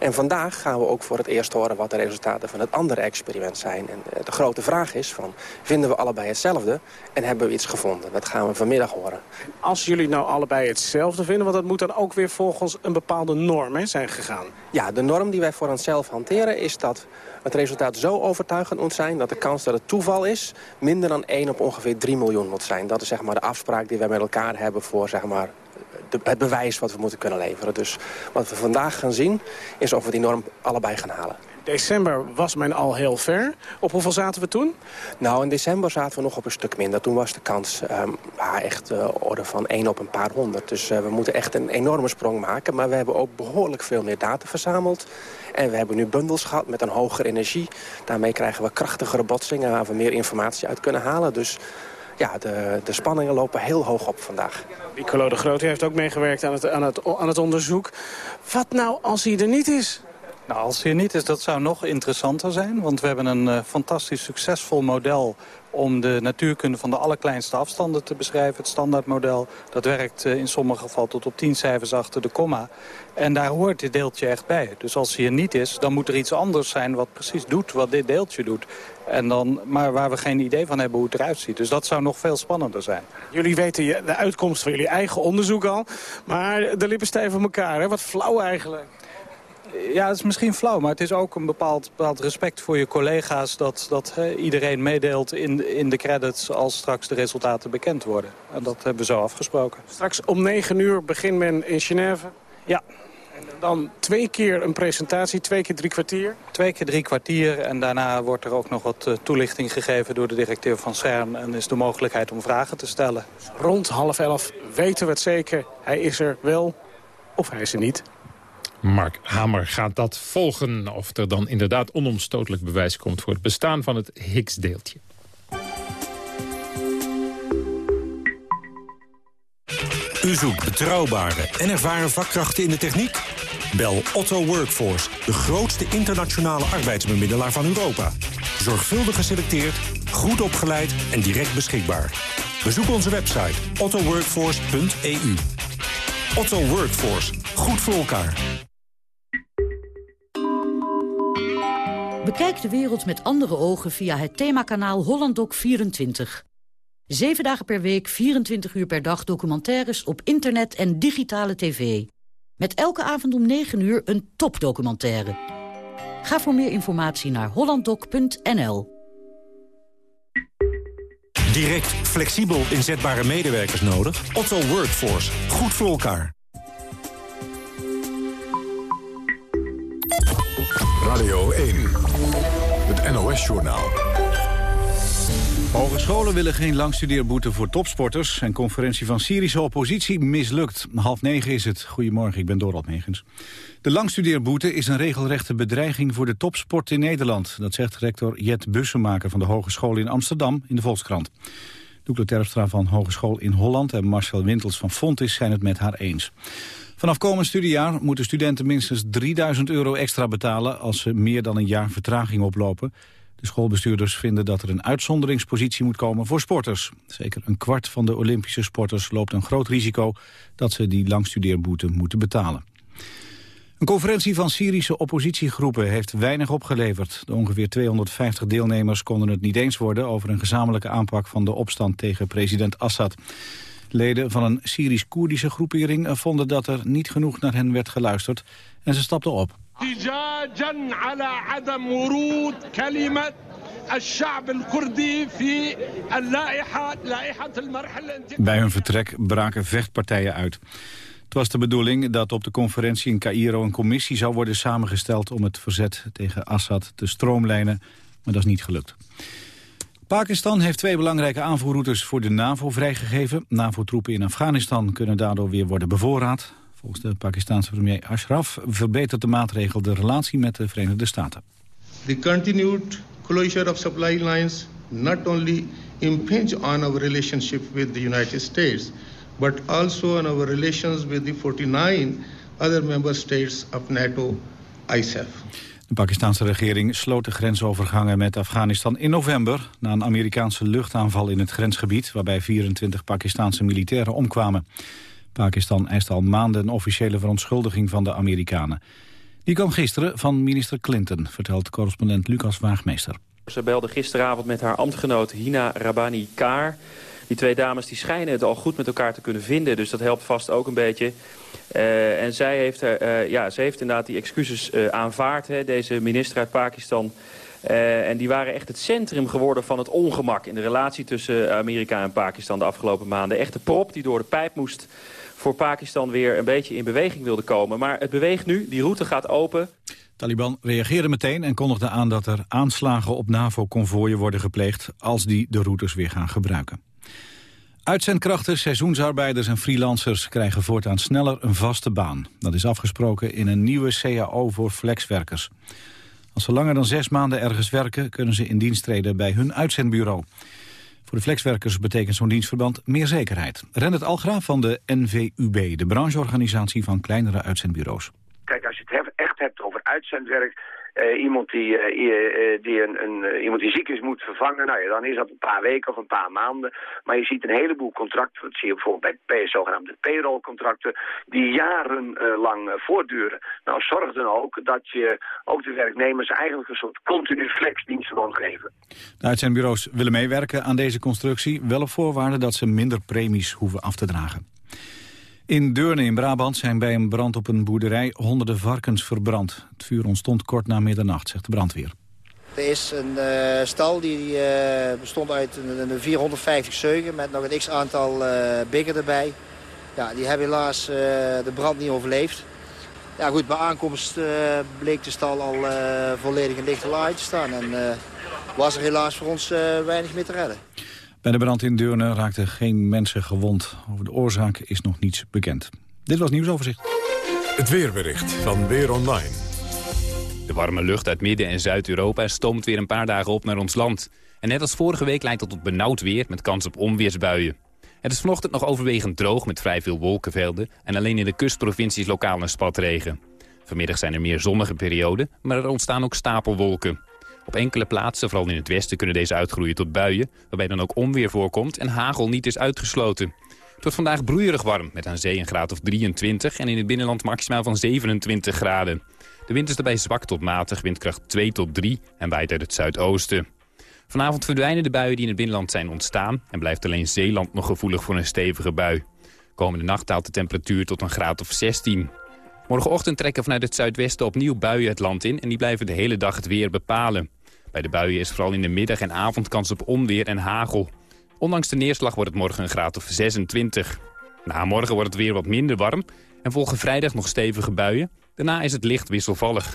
En vandaag gaan we ook voor het eerst horen wat de resultaten van het andere experiment zijn. En eh, de grote vraag is van, vinden we allebei hetzelfde en hebben we iets gevonden? Dat gaan we vanmiddag horen. Als jullie nou allebei hetzelfde vinden, want dat moet dan ook weer volgens een bepaalde norm hè, zijn gegaan. Ja, de norm die wij voor onszelf hanteren is dat het resultaat zo overtuigend moet zijn... dat de kans dat het toeval is minder dan 1 op ongeveer 3 miljoen moet zijn. Dat is zeg maar de afspraak die wij met elkaar hebben voor zeg maar, de, het bewijs wat we moeten kunnen leveren. Dus wat we vandaag gaan zien is of we die norm allebei gaan halen. December was men al heel ver. Op hoeveel zaten we toen? Nou, in december zaten we nog op een stuk minder. Toen was de kans um, ja, echt uh, orde van 1 op een paar honderd. Dus uh, we moeten echt een enorme sprong maken. Maar we hebben ook behoorlijk veel meer data verzameld. En we hebben nu bundels gehad met een hogere energie. Daarmee krijgen we krachtigere botsingen waar we meer informatie uit kunnen halen. Dus ja, de, de spanningen lopen heel hoog op vandaag. Nicolo de Groot heeft ook meegewerkt aan het, aan, het, aan het onderzoek. Wat nou als hij er niet is? Nou, als hij er niet is, dat zou nog interessanter zijn. Want we hebben een uh, fantastisch succesvol model om de natuurkunde van de allerkleinste afstanden te beschrijven. Het standaardmodel, dat werkt uh, in sommige gevallen tot op 10 cijfers achter de komma. En daar hoort dit deeltje echt bij. Dus als hij er niet is, dan moet er iets anders zijn wat precies doet wat dit deeltje doet. En dan, maar waar we geen idee van hebben hoe het eruit ziet. Dus dat zou nog veel spannender zijn. Jullie weten de uitkomst van jullie eigen onderzoek al. Maar de lippen stijven elkaar. Hè? Wat flauw eigenlijk. Ja, het is misschien flauw, maar het is ook een bepaald, bepaald respect voor je collega's... dat, dat iedereen meedeelt in, in de credits als straks de resultaten bekend worden. En dat hebben we zo afgesproken. Straks om negen uur begint men in Genève? Ja. En dan twee keer een presentatie, twee keer drie kwartier? Twee keer drie kwartier en daarna wordt er ook nog wat uh, toelichting gegeven... door de directeur van CERN en is de mogelijkheid om vragen te stellen. Rond half elf weten we het zeker. Hij is er wel of hij is er niet. Mark Hamer gaat dat volgen. Of er dan inderdaad onomstotelijk bewijs komt voor het bestaan van het Higgs-deeltje. U zoekt betrouwbare en ervaren vakkrachten in de techniek? Bel Otto Workforce, de grootste internationale arbeidsbemiddelaar van Europa. Zorgvuldig geselecteerd, goed opgeleid en direct beschikbaar. Bezoek onze website ottoworkforce.eu. Otto Workforce, goed voor elkaar. Bekijk de wereld met andere ogen via het themakanaal HollandDoc24. Zeven dagen per week, 24 uur per dag documentaires op internet en digitale tv. Met elke avond om 9 uur een topdocumentaire. Ga voor meer informatie naar hollanddoc.nl. Direct, flexibel inzetbare medewerkers nodig? Otto Workforce. Goed voor elkaar. Radio 1. NOS-journaal. Hogescholen willen geen langstudeerboete voor topsporters. En conferentie van Syrische oppositie mislukt. Half negen is het. Goedemorgen, ik ben Dorald Megens. De langstudeerboete is een regelrechte bedreiging voor de topsport in Nederland. Dat zegt rector Jet Bussemaker van de Hogeschool in Amsterdam in de Volkskrant. Doekle Terpstra van Hogeschool in Holland en Marcel Wintels van Fontis zijn het met haar eens. Vanaf komend studiejaar moeten studenten minstens 3000 euro extra betalen... als ze meer dan een jaar vertraging oplopen. De schoolbestuurders vinden dat er een uitzonderingspositie moet komen voor sporters. Zeker een kwart van de Olympische sporters loopt een groot risico... dat ze die langstudeerboete moeten betalen. Een conferentie van Syrische oppositiegroepen heeft weinig opgeleverd. De ongeveer 250 deelnemers konden het niet eens worden... over een gezamenlijke aanpak van de opstand tegen president Assad. Leden van een Syrisch-Koerdische groepering vonden dat er niet genoeg naar hen werd geluisterd... en ze stapten op. Bij hun vertrek braken vechtpartijen uit. Het was de bedoeling dat op de conferentie in Cairo een commissie zou worden samengesteld om het verzet tegen Assad te stroomlijnen, maar dat is niet gelukt. Pakistan heeft twee belangrijke aanvoerroutes voor de NAVO vrijgegeven. NAVO-troepen in Afghanistan kunnen daardoor weer worden bevoorraad. Volgens de Pakistanse premier Ashraf verbetert de maatregel de relatie met de Verenigde Staten. The continued closure of supply lines not only impinge on our relationship with the United States, but also on our relations with the 49 other member states of NATO, ISAF. De Pakistanse regering sloot de grensovergangen met Afghanistan in november... na een Amerikaanse luchtaanval in het grensgebied... waarbij 24 Pakistanse militairen omkwamen. Pakistan eist al maanden een officiële verontschuldiging van de Amerikanen. Die kwam gisteren van minister Clinton, vertelt correspondent Lucas Waagmeester. Ze belde gisteravond met haar ambtgenoot Hina Rabani Kaar. Die twee dames die schijnen het al goed met elkaar te kunnen vinden. Dus dat helpt vast ook een beetje. Uh, en zij heeft, uh, ja, zij heeft inderdaad die excuses uh, aanvaard, hè, deze minister uit Pakistan. en die waren echt het centrum geworden van het ongemak... in de relatie tussen Amerika en Pakistan de afgelopen maanden. Echt de prop die door de pijp moest voor Pakistan weer een beetje in beweging wilde komen. Maar het beweegt nu, die route gaat open. Taliban reageerde meteen en kondigde aan dat er aanslagen op NAVO-convooien worden gepleegd... als die de routes weer gaan gebruiken. Uitzendkrachten, seizoensarbeiders en freelancers krijgen voortaan sneller een vaste baan. Dat is afgesproken in een nieuwe CAO voor flexwerkers. Als ze langer dan zes maanden ergens werken, kunnen ze in dienst treden bij hun uitzendbureau. Voor de flexwerkers betekent zo'n dienstverband meer zekerheid. Rennet Algraaf van de NVUB, de brancheorganisatie van kleinere uitzendbureaus. Kijk, als je het echt hebt over uitzendwerk uh, iemand, die, uh, die een, een iemand die ziek is moet vervangen, nou ja, dan is dat een paar weken of een paar maanden. Maar je ziet een heleboel contracten, dat zie je bijvoorbeeld bij zogenaamde payroll-contracten, die jarenlang voortduren. Nou, zorg dan ook dat je ook de werknemers eigenlijk een soort continu flexdienst kan geven. De uitzendbureaus willen meewerken aan deze constructie, wel op voorwaarde dat ze minder premies hoeven af te dragen. In Deurne in Brabant zijn bij een brand op een boerderij honderden varkens verbrand. Het vuur ontstond kort na middernacht, zegt de brandweer. Er is een uh, stal die uh, bestond uit een, een 450 zeugen met nog een x-aantal uh, biggen erbij. Ja, die hebben helaas de brand niet overleefd. Ja goed, bij aankomst bleek de stal al volledig in lichte laai te staan. En was er helaas voor ons weinig meer te redden. Bij de brand in Deurne raakten geen mensen gewond. Over de oorzaak is nog niets bekend. Dit was nieuwsoverzicht. Het weerbericht van Weer Online. De warme lucht uit Midden- en Zuid-Europa stoomt weer een paar dagen op naar ons land. En net als vorige week lijkt het tot benauwd weer met kans op onweersbuien. Het is vanochtend nog overwegend droog met vrij veel wolkenvelden... en alleen in de kustprovincies lokaal een spatregen. Vanmiddag zijn er meer zonnige perioden, maar er ontstaan ook stapelwolken. Op enkele plaatsen, vooral in het westen, kunnen deze uitgroeien tot buien... waarbij dan ook onweer voorkomt en hagel niet is uitgesloten. Het wordt vandaag broeierig warm, met aan zee een graad of 23... en in het binnenland maximaal van 27 graden. De wind is daarbij zwak tot matig, windkracht 2 tot 3 en waait uit het zuidoosten. Vanavond verdwijnen de buien die in het binnenland zijn ontstaan... en blijft alleen Zeeland nog gevoelig voor een stevige bui. Komende nacht daalt de temperatuur tot een graad of 16. Morgenochtend trekken vanuit het zuidwesten opnieuw buien het land in... en die blijven de hele dag het weer bepalen. Bij de buien is vooral in de middag en avond kans op onweer en hagel. Ondanks de neerslag wordt het morgen een graad of 26. Na morgen wordt het weer wat minder warm en volgen vrijdag nog stevige buien. Daarna is het licht wisselvallig.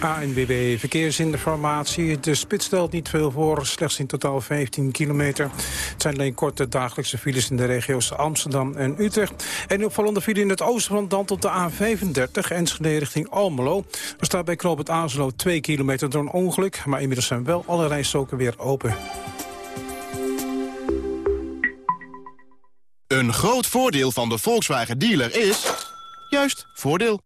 ANWB Verkeersinformatie. De spits stelt niet veel voor, slechts in totaal 15 kilometer. Het zijn alleen korte dagelijkse files in de regio's Amsterdam en Utrecht. En opvallende file in het oosten van op de A35, Enschede richting Almelo. Er staat bij Knoop het Azelo 2 kilometer door een ongeluk, maar inmiddels zijn wel alle rijstroken weer open. Een groot voordeel van de Volkswagen dealer is... juist, voordeel.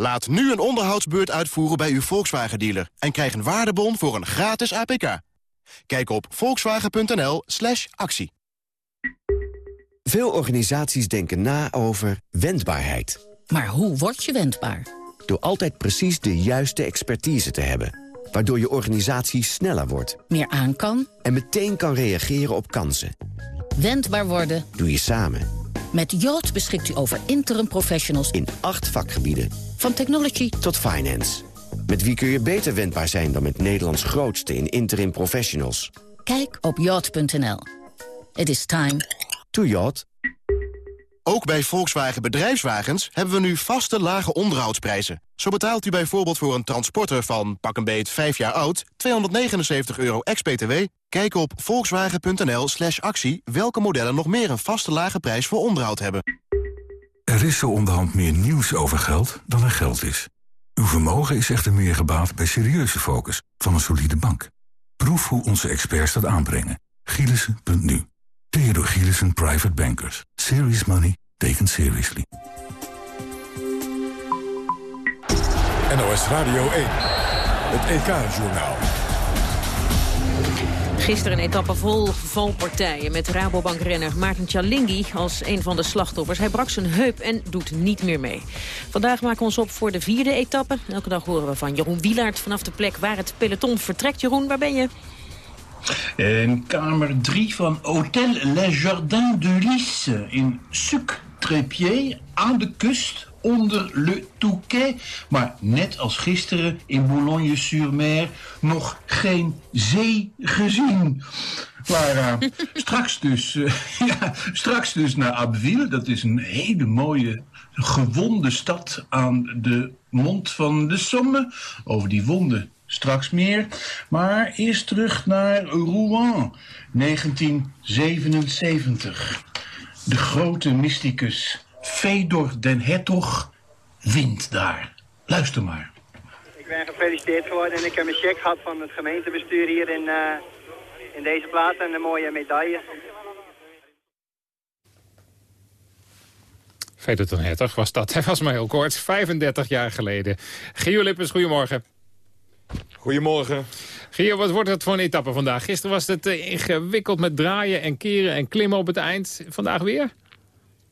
Laat nu een onderhoudsbeurt uitvoeren bij uw Volkswagen-dealer... en krijg een waardebon voor een gratis APK. Kijk op volkswagen.nl slash actie. Veel organisaties denken na over wendbaarheid. Maar hoe word je wendbaar? Door altijd precies de juiste expertise te hebben. Waardoor je organisatie sneller wordt. Meer aan kan. En meteen kan reageren op kansen. Wendbaar worden. Doe je samen. Met Yacht beschikt u over interim professionals in acht vakgebieden. Van technology tot finance. Met wie kun je beter wendbaar zijn dan met Nederlands grootste in interim professionals? Kijk op yacht.nl. It is time to yacht. Ook bij Volkswagen Bedrijfswagens hebben we nu vaste lage onderhoudsprijzen. Zo betaalt u bijvoorbeeld voor een transporter van pak een beet 5 jaar oud 279 euro ex-BTW. Kijk op volkswagen.nl slash actie welke modellen nog meer een vaste lage prijs voor onderhoud hebben. Er is zo onderhand meer nieuws over geld dan er geld is. Uw vermogen is echter meer gebaat bij serieuze focus van een solide bank. Proef hoe onze experts dat aanbrengen. Gielissen.nu Theodor Gielissen Private Bankers. Serious money taken seriously. NOS Radio 1. Het EK-journaal. Gisteren een etappe vol valpartijen met Rabobank-renner Maarten Cialinghi als een van de slachtoffers. Hij brak zijn heup en doet niet meer mee. Vandaag maken we ons op voor de vierde etappe. Elke dag horen we van Jeroen Wielaert vanaf de plek waar het peloton vertrekt. Jeroen, waar ben je? In kamer 3 van Hôtel Les Jardins de Lys in Suc-Trépied aan de kust onder Le Touquet. Maar net als gisteren in Boulogne-sur-Mer nog geen zee gezien. Lara, [laughs] straks dus, uh, [laughs] ja, straks dus naar Abbeville. Dat is een hele mooie gewonde stad aan de mond van de Somme. Over die wonden straks meer. Maar eerst terug naar Rouen, 1977. De grote mysticus Fedor den Hertog wint daar. Luister maar. Ik ben gefeliciteerd geworden en ik heb een cheque gehad van het gemeentebestuur hier in, uh, in deze plaats en een mooie medaille. Fedor den Hertog was dat. Hij was maar heel kort, 35 jaar geleden. Gio Lippens, goedemorgen. Goedemorgen. Gio, wat wordt het voor een etappe vandaag? Gisteren was het uh, ingewikkeld met draaien en keren en klimmen op het eind. Vandaag weer?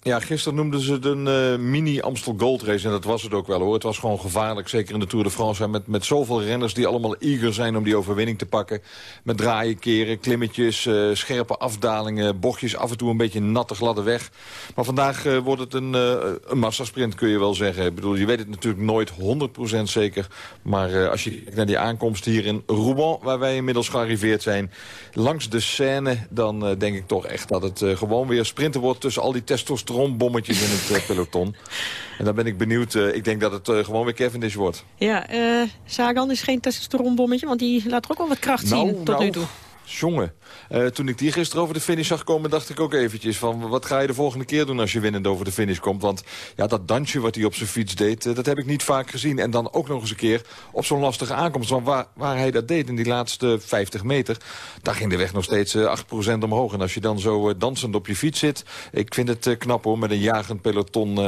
Ja, gisteren noemden ze het een uh, mini-Amstel Gold Race. En dat was het ook wel hoor. Het was gewoon gevaarlijk. Zeker in de Tour de France. Met, met zoveel renners die allemaal eager zijn om die overwinning te pakken. Met draaien, keren, klimmetjes, uh, scherpe afdalingen, bochtjes. Af en toe een beetje natte, gladde weg. Maar vandaag uh, wordt het een, een massasprint kun je wel zeggen. Ik bedoel, je weet het natuurlijk nooit 100% zeker. Maar als je kijkt naar die aankomst hier in Rouen, waar wij inmiddels gearriveerd zijn. Langs de Seine, dan denk ik toch echt dat het gewoon weer sprinten wordt tussen al die testosteron bommetjes in het uh, peloton. En dan ben ik benieuwd. Uh, ik denk dat het uh, gewoon weer Cavendish wordt. Ja, Sagan is geen testosteronbommetje, want die laat er ook wel wat kracht nou, zien tot nou, nu toe. Jongen, uh, toen ik die gisteren over de finish zag komen... dacht ik ook eventjes van wat ga je de volgende keer doen... als je winnend over de finish komt. Want ja, dat dansje wat hij op zijn fiets deed... Uh, dat heb ik niet vaak gezien. En dan ook nog eens een keer op zo'n lastige aankomst. Want waar, waar hij dat deed in die laatste 50 meter... daar ging de weg nog steeds uh, 8% omhoog. En als je dan zo dansend op je fiets zit... ik vind het knap hoor, met een jagend peloton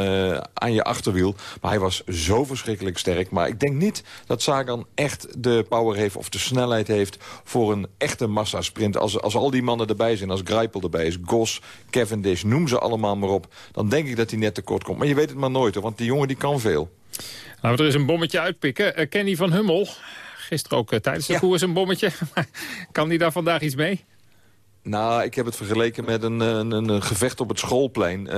aan je achterwiel. Maar hij was zo verschrikkelijk sterk. Maar ik denk niet dat Sagan echt de power heeft... of de snelheid heeft voor een echte massasprint... als als al die mannen erbij zijn, als Greipel erbij is... Gos, Cavendish, noem ze allemaal maar op... dan denk ik dat hij net tekort komt. Maar je weet het maar nooit, hoor, want die jongen die kan veel. Laten we er eens een bommetje uitpikken. Uh, Kenny van Hummel, gisteren ook uh, tijdens de ja. koers een bommetje. [laughs] kan die daar vandaag iets mee? Nou, ik heb het vergeleken met een, een, een gevecht op het schoolplein. Uh,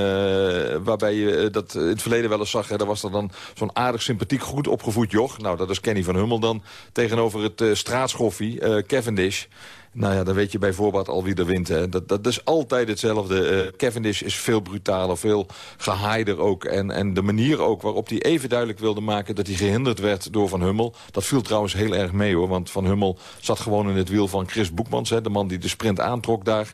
waarbij je dat in het verleden wel eens zag. Hè, daar was er dan zo'n aardig sympathiek, goed opgevoed joch. Nou, dat is Kenny van Hummel dan. Tegenover het uh, straatschoffie, uh, Cavendish. Nou ja, dan weet je bij voorbaat al wie er wint. Hè. Dat, dat is altijd hetzelfde. Uh, Cavendish is veel brutaler, veel gehaider ook. En, en de manier ook waarop hij even duidelijk wilde maken... dat hij gehinderd werd door Van Hummel. Dat viel trouwens heel erg mee hoor. Want Van Hummel zat gewoon in het wiel van Chris Boekmans. Hè, de man die de sprint aantrok daar.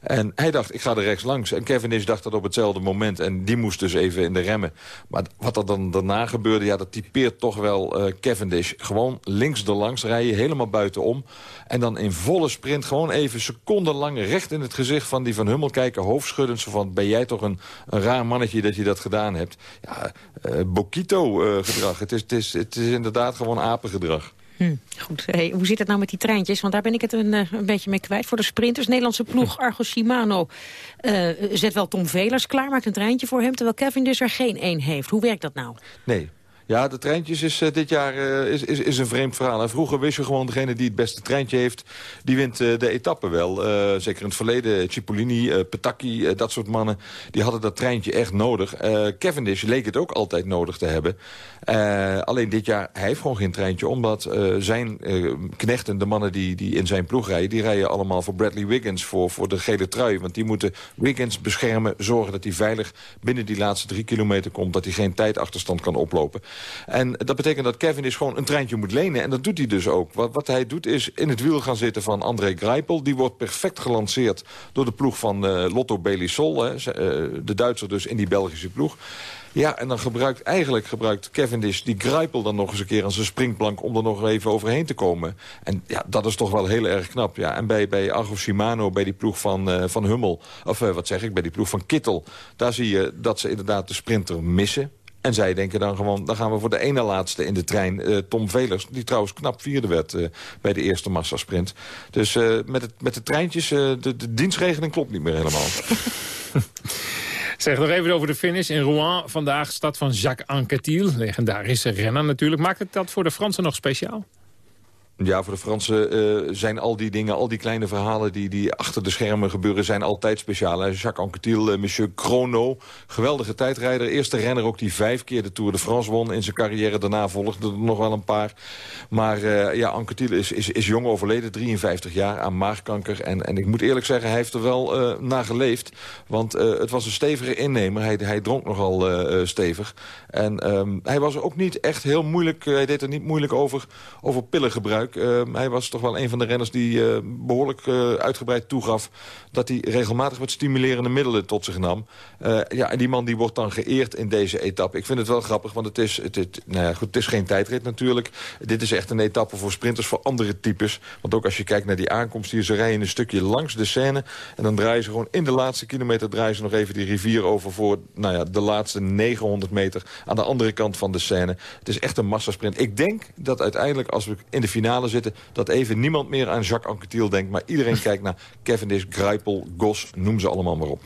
En hij dacht, ik ga er rechts langs. En Cavendish dacht dat op hetzelfde moment. En die moest dus even in de remmen. Maar wat er dan daarna gebeurde, ja, dat typeert toch wel uh, Cavendish. Gewoon links erlangs rijden, helemaal buitenom. En dan in volle sprint gewoon even secondenlang recht in het gezicht van die Van Hummel kijken. Hoofdschuddend, zo van, ben jij toch een, een raar mannetje dat je dat gedaan hebt. Ja, uh, Bokito-gedrag. het, is, het, is, het is inderdaad gewoon apengedrag. Hm, goed. Hey, hoe zit het nou met die treintjes? Want daar ben ik het een, een beetje mee kwijt. Voor de sprinters, Nederlandse ploeg Argo Shimano uh, zet wel Tom Velers klaar, maakt een treintje voor hem... terwijl Kevin dus er geen één heeft. Hoe werkt dat nou? Nee, ja, de treintjes is uh, dit jaar uh, is, is, is een vreemd verhaal. En vroeger wist je gewoon, degene die het beste treintje heeft... die wint uh, de etappe wel. zeker in het verleden, Cipollini, Petacchi, dat soort mannen... die hadden dat treintje echt nodig. Cavendish leek het ook altijd nodig te hebben. alleen dit jaar, hij heeft gewoon geen treintje... omdat zijn knechten, de mannen die, die in zijn ploeg rijden... die rijden allemaal voor Bradley Wiggins, voor, voor de gele trui. Want die moeten Wiggins beschermen, zorgen dat hij veilig... binnen die laatste drie kilometer komt... dat hij geen tijdachterstand kan oplopen. En dat betekent dat Kevin is gewoon een treintje moet lenen. En dat doet hij dus ook. Wat, wat hij doet is in het wiel gaan zitten van André Greipel. Die wordt perfect gelanceerd door de ploeg van uh, Lotto Belisol. Hè. Uh, de Duitser dus in die Belgische ploeg. Ja, en dan gebruikt eigenlijk gebruikt Cavendish die Greipel dan nog eens een keer aan zijn springplank... om er nog even overheen te komen. En ja, dat is toch wel heel erg knap. Ja. En bij, bij Argo Shimano, bij die ploeg van, uh, van Hummel... of wat zeg ik, bij die ploeg van Kittel... daar zie je dat ze inderdaad de sprinter missen. En zij denken dan gewoon, dan gaan we voor de ene laatste in de trein. Uh, Tom Velers, die trouwens knap vierde werd uh, bij de eerste massasprint. Dus uh, met, het, met de treintjes, de, de dienstregeling klopt niet meer helemaal. [laughs] Zeg nog even over de finish in Rouen. Vandaag stad van Jacques Anquetil, legendarische renner natuurlijk. Maakt het dat voor de Fransen nog speciaal? Ja, voor de Fransen uh, zijn al die dingen, al die kleine verhalen... die, die achter de schermen gebeuren, zijn altijd speciaal. Jacques Anquetil, uh, monsieur Chrono, geweldige tijdrijder. Eerste renner ook die vijf keer de Tour de France won in zijn carrière. Daarna volgden er nog wel een paar. Maar uh, ja, Anquetil is, is, is jong overleden, 53 jaar, aan maagkanker. En, en ik moet eerlijk zeggen, hij heeft er wel naar geleefd. Want het was een stevige innemer. Hij, hij dronk nogal stevig. En um, hij was ook niet echt heel moeilijk... hij deed er niet moeilijk over, over pillengebruik. Uh, hij was toch wel een van de renners die uh, behoorlijk uh, uitgebreid toegaf... dat hij regelmatig wat stimulerende middelen tot zich nam. ja, en die man die wordt dan geëerd in deze etappe. Ik vind het wel grappig, want het is, het, nou ja, het is geen tijdrit natuurlijk. Dit is echt een etappe voor sprinters, voor andere types. Want ook als je kijkt naar die aankomst hier... ze rijden een stukje langs de Seine... en dan draaien ze gewoon in de laatste kilometer... draaien ze nog even die rivier over voor nou ja, de laatste 900 meter... aan de andere kant van de Seine. Het is echt een massasprint. Ik denk dat uiteindelijk als we in de finale zitten... dat even niemand meer aan Jacques Anquetil denkt... maar iedereen [laughs] kijkt naar Cavendish, Greipel, Gos, noem ze allemaal maar op.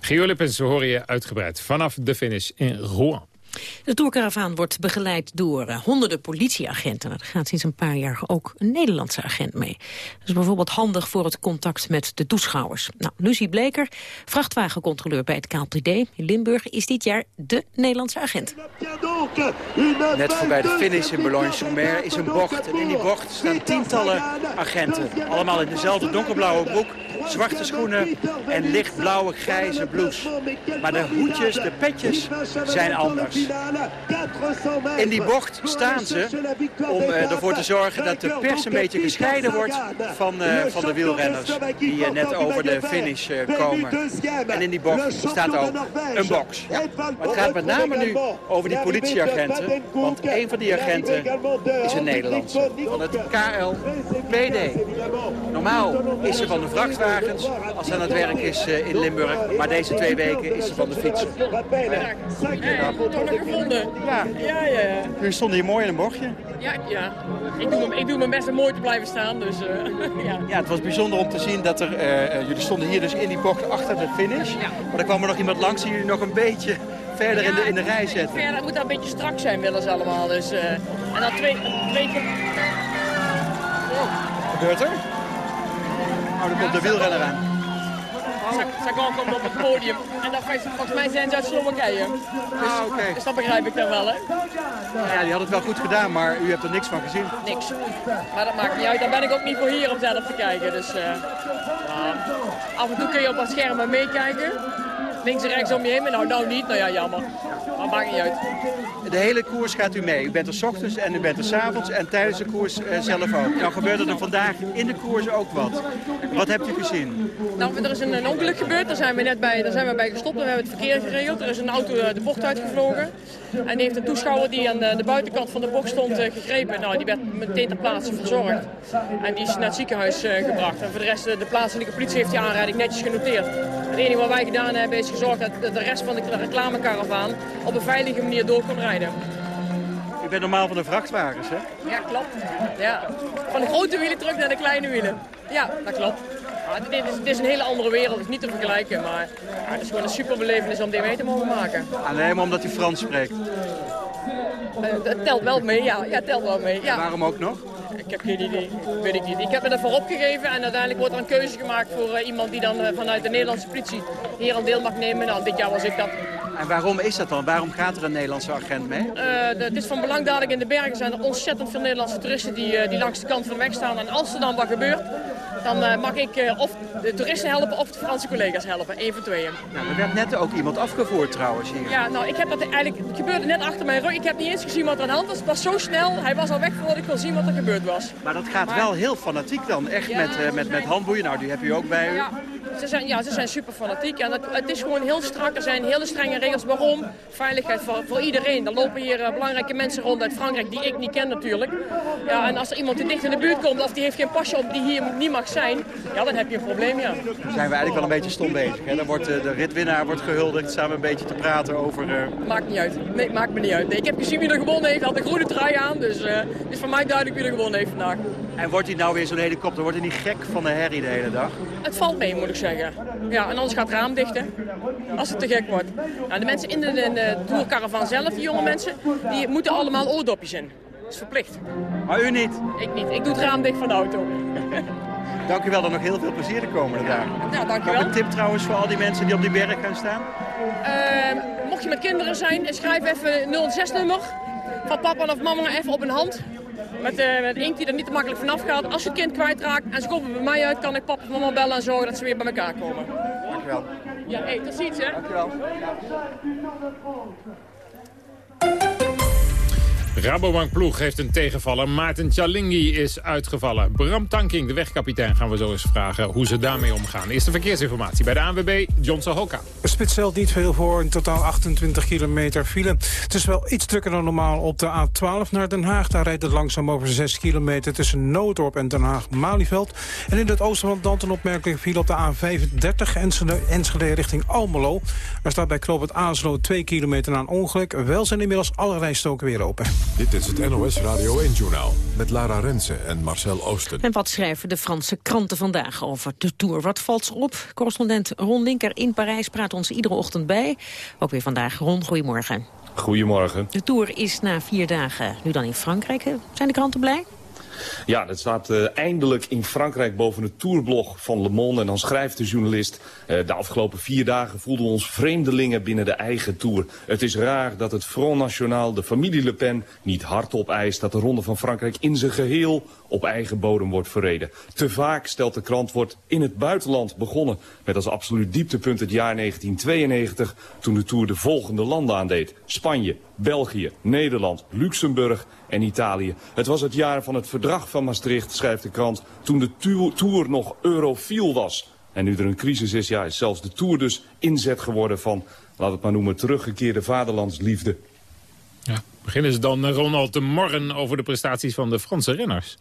Gio Lippens, hoor je uitgebreid vanaf de finish in Rouen. De tourcaravaan wordt begeleid door uh, honderden politieagenten. Er gaat sinds een paar jaar ook een Nederlandse agent mee. Dat is bijvoorbeeld handig voor het contact met de toeschouwers. Nou, Lucie Bleker, vrachtwagencontroleur bij het KLPD in Limburg... is dit jaar de Nederlandse agent. Net voorbij de finish in Boulogne-sur-Mer is een bocht. En in die bocht staan tientallen agenten. Allemaal in dezelfde donkerblauwe broek, zwarte schoenen en lichtblauwe grijze blouse. Maar de hoedjes, de petjes zijn anders. In die bocht staan ze om uh, ervoor te zorgen dat de pers een beetje gescheiden wordt van, uh, van de wielrenners die uh, net over de finish komen. En in die bocht staat ook een box. Ja. Maar het gaat met name nu over die politieagenten, want een van die agenten is een Nederlandse van het KLPD. Normaal is ze van de als ze aan het werk is in Limburg, maar deze twee weken is ze van de fietsen. Ja. Ja, ja, ja. Jullie stonden hier mooi in een bochtje. Ja, ja. Ik doe, mijn, ik doe mijn best om mooi te blijven staan, dus uh, [laughs] ja. Ja, het was bijzonder om te zien dat er... Uh, jullie stonden hier dus in die bocht achter de finish. Ja. Maar er kwam er nog iemand langs die jullie nog een beetje verder in, de, in de rij zetten. Verder, het moet daar een beetje strak zijn, ze allemaal. Dus, uh, en dan twee... twee keer... Wat gebeurt er? Er komt de wielrenner aan. Sagan komt op het podium. En dan, volgens mij zijn ze uit Slowakije. Dus, ah, dus dat begrijp ik dan wel, hè? Ja, die had het wel goed gedaan, maar u hebt er niks van gezien. Niks. Maar dat maakt niet uit. Daar ben ik ook niet voor hier om zelf te kijken. Dus uh, af en toe kun je op wat schermen meekijken links en rechts om je heen. Maar nou, nou niet. Nou ja, jammer. Maar maakt niet uit. De hele koers gaat u mee. U bent er s ochtends en u bent er s avonds en tijdens de koers uh, zelf ook. Nou gebeurde er vandaag in de koers ook wat. Wat hebt u gezien? Nou, er is een, een ongeluk gebeurd. Daar zijn we net bij, daar zijn we bij gestopt en we hebben het verkeer geregeld. Er is een auto uh, de bocht uitgevlogen. En die heeft een toeschouwer die aan de, de buitenkant van de bocht stond uh, gegrepen. Nou, die werd meteen ter plaatse verzorgd. En die is naar het ziekenhuis gebracht. En voor de rest, de plaatselijke politie heeft die aanrijding netjes genoteerd. Het enige wat wij gedaan hebben is gezorgd dat de rest van de reclamekaravaan op een veilige manier door kon rijden. U bent normaal van de vrachtwagens, hè? Ja, klopt. Ja. Van de grote wielen terug naar de kleine wielen. Ja, dat klopt. Ja, dit, is, dit is een hele andere wereld, het is niet te vergelijken. Maar het is gewoon een superbelevenis om dit mee te mogen maken. Alleen maar omdat u Frans spreekt? Uh, het telt wel mee, ja. ja telt wel mee. Ja. waarom ook nog? Ik heb geen idee, weet ik niet. Ik heb me ervoor opgegeven en uiteindelijk wordt er een keuze gemaakt voor uh, iemand die dan uh, vanuit de Nederlandse politie hier aan deel mag nemen. Nou, dit jaar was ik dat. En waarom is dat dan? Waarom gaat er een Nederlandse agent mee? Uh, het is van belang dadelijk in de bergen zijn er ontzettend veel Nederlandse toeristen die, die langs de kant van de weg staan. En als er dan wat gebeurt, dan uh, mag ik uh, of de toeristen helpen of de Franse collega's helpen. Eén van tweeën. Nou, er werd net ook iemand afgevoerd trouwens hier. Ja, nou, ik heb dat eigenlijk, het gebeurde net achter mijn rug. Ik heb niet eens gezien wat er aan de hand was. Het was zo snel, hij was al weg voordat ik wil zien wat er gebeurd was. Maar dat gaat maar... wel heel fanatiek dan, echt ja, met, uh, met, met handboeien. Nou, die heb u ook bij u. Ja. Ze zijn, ja, ze zijn super fanatiek. En het, het, is gewoon heel strak. Er zijn hele strenge regels. Waarom? Veiligheid voor, voor iedereen. Er lopen hier uh, belangrijke mensen rond uit Frankrijk die ik niet ken natuurlijk. Ja, en als er iemand te dicht in de buurt komt of die heeft geen pasje op die hier niet mag zijn, ja, dan heb je een probleem, ja. Dan zijn we eigenlijk wel een beetje stom bezig. Hè? Dan wordt uh, de ritwinnaar wordt gehuldigd samen een beetje te praten over... Uh... Maakt niet uit. Nee, maakt me niet uit. Nee, ik heb gezien wie er gewonnen heeft. had een groene trui aan. Dus het is voor mij duidelijk wie er gewonnen heeft vandaag. En wordt hij nou weer zo'n helikopter? Wordt hij niet gek van de herrie de hele dag? Het valt mee, moet ik zeggen. Ja, en anders gaat het raam dichten. Als het te gek wordt. Nou, de mensen in de, in de tourcaravan zelf, die jonge mensen, die moeten allemaal oordopjes in. Dat is verplicht. Maar u niet? Ik niet. Ik doe het raam dicht van de auto. [laughs] Dank u wel, dan nog heel veel plezier de komende dagen. Ja, dank u wel. een tip trouwens voor al die mensen die op die berg gaan staan? Uh, mocht je met kinderen zijn, schrijf even 06-nummer van papa of mama even op een hand. Met, uh, met inkt die er niet te makkelijk vanaf gaat. Als je het kind kwijtraakt en ze komen bij mij uit, kan ik papa of mama bellen en zorgen dat ze weer bij elkaar komen. Dankjewel. Ja, hey, tot ziens hè. Dankjewel. Rabobank ploeg heeft een tegenvaller. Maarten Chalingi is uitgevallen. Bram Tanking, de wegkapitein, gaan we zo eens vragen hoe ze daarmee omgaan. Eerste verkeersinformatie bij de ANWB, John Sahoka. Spits stelt niet veel voor, in totaal 28 kilometer file. Het is wel iets drukker dan normaal op de A12 naar Den Haag. Daar rijdt het langzaam over 6 kilometer tussen Noodorp en Den Haag-Malieveld. En in het oosten van een opmerkelijke file op de A35 Enschede, Enschede richting Almelo. Daar staat bij Knoop het Aaslo 2 kilometer na een ongeluk. Wel zijn inmiddels alle rijstoken weer open. Dit is het NOS Radio 1-journaal met Lara Rensen en Marcel Oosten. En wat schrijven de Franse kranten vandaag over de Tour? Wat valt ze op? Correspondent Ron Linker in Parijs praat ons iedere ochtend bij. Ook weer vandaag. Ron, goedemorgen. Goedemorgen. De Tour is na vier dagen nu dan in Frankrijk. Zijn de kranten blij? Ja, dat staat uh, eindelijk in Frankrijk boven het tourblog van Le Monde. En dan schrijft de journalist... Uh, de afgelopen vier dagen voelden we ons vreemdelingen binnen de eigen tour. Het is raar dat het Front National, de familie Le Pen... niet hardop eist dat de Ronde van Frankrijk in zijn geheel op eigen bodem wordt verreden. Te vaak, stelt de krant, wordt in het buitenland begonnen... met als absoluut dieptepunt het jaar 1992... toen de Tour de volgende landen aandeed. Spanje, België, Nederland, Luxemburg en Italië. Het was het jaar van het verdrag van Maastricht, schrijft de krant... toen de Tour nog eurofiel was. En nu er een crisis is, ja, is zelfs de Tour dus inzet geworden van... laat het maar noemen, teruggekeerde vaderlandsliefde. Ja, beginnen ze dan, Ronald, de morgen over de prestaties van de Franse renners.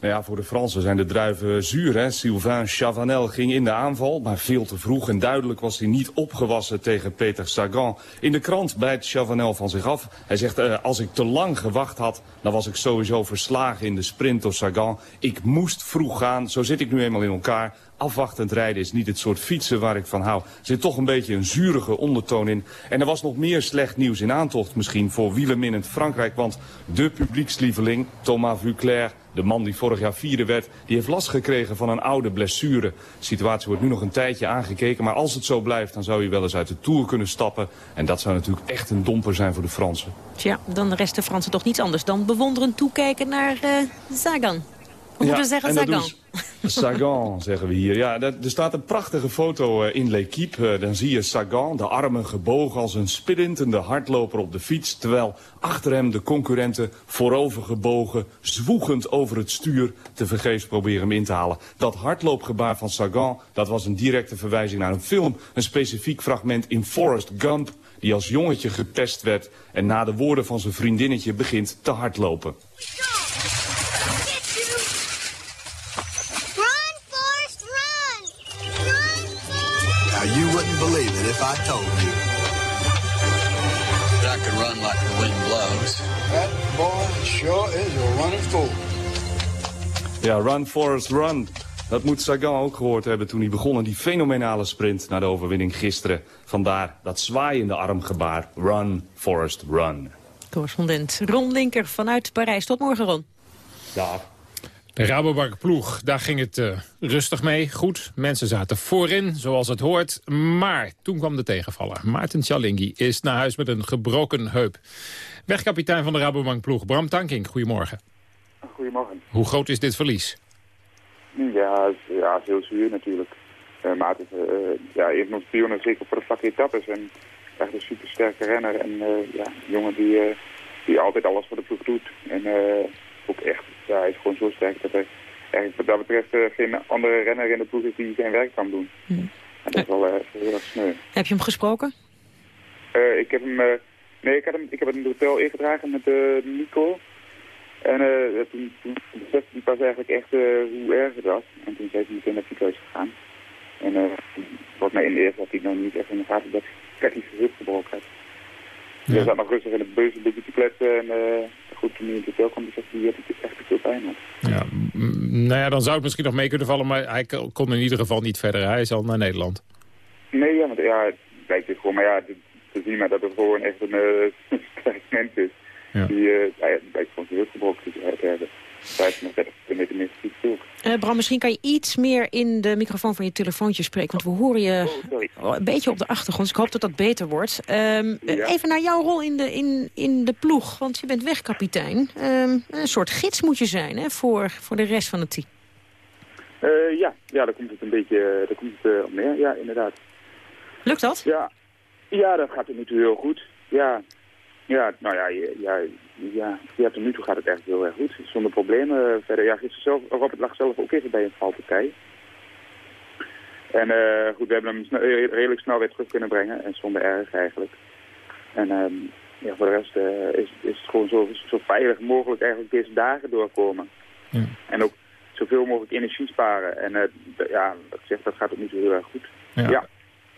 Nou ja, voor de Fransen zijn de druiven zuur. Hè? Sylvain Chavanel ging in de aanval, maar veel te vroeg. En duidelijk was hij niet opgewassen tegen Peter Sagan. In de krant bijt Chavanel van zich af. Hij zegt, uh, als ik te lang gewacht had, dan was ik sowieso verslagen in de sprint door Sagan. Ik moest vroeg gaan, zo zit ik nu eenmaal in elkaar. Afwachtend rijden is niet het soort fietsen waar ik van hou. Er zit toch een beetje een zurige ondertoon in. En er was nog meer slecht nieuws in aantocht misschien voor wielerminnend Frankrijk. Want de publiekslieveling, Thomas Vuclair De man die vorig jaar vierde werd, die heeft last gekregen van een oude blessure. De situatie wordt nu nog een tijdje aangekeken, maar als het zo blijft... dan zou hij wel eens uit de Tour kunnen stappen. En dat zou natuurlijk echt een domper zijn voor de Fransen. Tja, dan rest de Fransen toch niets anders dan bewonderend toekijken naar uh, Sagan. Hoe moeten we zeggen Sagan? Sagan, [laughs] zeggen we hier. Ja, er staat een prachtige foto eh, in L'Equipe. Eh, dan zie je Sagan, de armen gebogen als een sprintende hardloper op de fiets... terwijl achter hem de concurrenten voorover gebogen... zwoegend over het stuur te vergeefs proberen hem in te halen. Dat hardloopgebaar van Sagan, dat was een directe verwijzing naar een film. Een specifiek fragment in Forrest Gump die als jongetje gepest werd... en na de woorden van zijn vriendinnetje begint te hardlopen. If I told you. That I could run like the wind blows. That boy sure is a running fool. Ja, run Forrest run. Dat moet Sagan ook gehoord hebben toen hij begon aan die fenomenale sprint naar de overwinning gisteren. Vandaar dat zwaaiende armgebaar. Run, Forrest, run. Correspondent Ron Linker vanuit Parijs. Tot morgen, Ron. Ja. De Rabobank ploeg, daar ging het uh, rustig mee. Goed, mensen zaten voorin, zoals het hoort. Maar toen kwam de tegenvaller. Maarten Chalingi is naar huis met een gebroken heup. Wegkapitein van de Rabobank ploeg, Bram Tankink, goedemorgen. Goedemorgen. Hoe groot is dit verlies? Ja, ja heel zuur natuurlijk. Uh, Maarten is uh, ja, nog zeker voor de vlakke etappes. En echt een supersterke renner. En ja, een jongen die, die altijd alles voor de ploeg doet. En ook echt ja, hij is gewoon zo sterk dat eigenlijk wat dat betreft uh, geen andere renner in de ploeg is die zijn werk kan doen. Hm. En dat is wel uh, heel erg sneu. Heb je hem gesproken? Uh, ik heb hem, nee, ik, had hem, ik heb het in het hotel ingedragen met Nico. En toen, toen besefte hij pas eigenlijk echt hoe erg het was. En toen zijn hij meteen naar het ziekenhuis gegaan. En volgens mij in de eerste had hij nog niet echt in de gaten dat, hij zijn heup gebroken had. Ja. Zat nog rustig in de bus een beetje te kletsen en goed, toen hij in het hotel kwam, besefte hij dat hij echt veel pijn had. Ja, nou ja, dan zou het misschien nog mee kunnen vallen, maar hij kon in ieder geval niet verder. Hij is al naar Nederland. Nee, ja, want ja, het lijkt dus gewoon, maar ja, te zien maar dat het gewoon echt een [laughs] uh, mens is. Ja. Die uh, hij lijkt gewoon zijn gebroken te hebben. 35 kilometer meer ook. Uh, Bram, misschien kan je iets meer in de microfoon van je telefoontje spreken. Want we horen je oh, een beetje op de achtergrond. Dus ik hoop dat dat beter wordt. Um, ja. Even naar jouw rol in de, in, in de ploeg. Want je bent wegkapitein. Um, een soort gids moet je zijn hè, voor, voor de rest van het team. Uh, ja. ja, daar komt het een beetje daar komt het, uh, op neer. Ja, inderdaad. Lukt dat? Ja, ja dat gaat nu toe heel goed. Ja, ja, nou ja, ja, ja, ja, tot nu toe gaat het echt heel erg goed. Zonder problemen verder. Ja, gisteren zelf, Robert lag zelf ook even bij een valpartij. En uh, goed, we hebben hem snel, redelijk snel weer terug kunnen brengen. En zonder erg eigenlijk. En um, ja, voor de rest uh, is, is het gewoon zo, zo veilig mogelijk eigenlijk deze dagen doorkomen. Ja. En ook zoveel mogelijk energie sparen. En uh, ja, ik zeg, dat gaat ook niet zo heel erg goed. Ja. ja.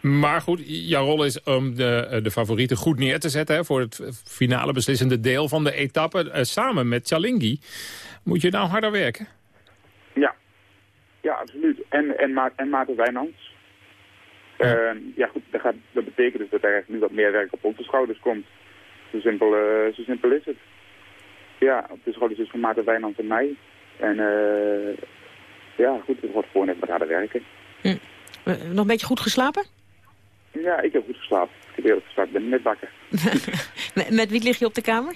Maar goed, jouw rol is om de, eh, de favorieten goed neer te zetten... Hè, voor het finale beslissende deel van de etappe. Uh, samen met Chalingi. Moet je nou harder werken? Ja, ja absoluut. En, en, Ma en Maarten Wijnands. Ja. Uh, ja goed, dat, gaat, dat betekent dus dat er nu wat meer werk op onze schouders komt. Zo simpel, uh, zo simpel is het. Ja, op de schouders is van Maarten Wijnands en mij. En ja, goed, het wordt gewoon even wat harder werken. Hm. nog een beetje goed geslapen? Ja, ik heb goed geslapen. Ik heb heel geslapen. ben net wakker. [laughs] met, wie lig je op de kamer?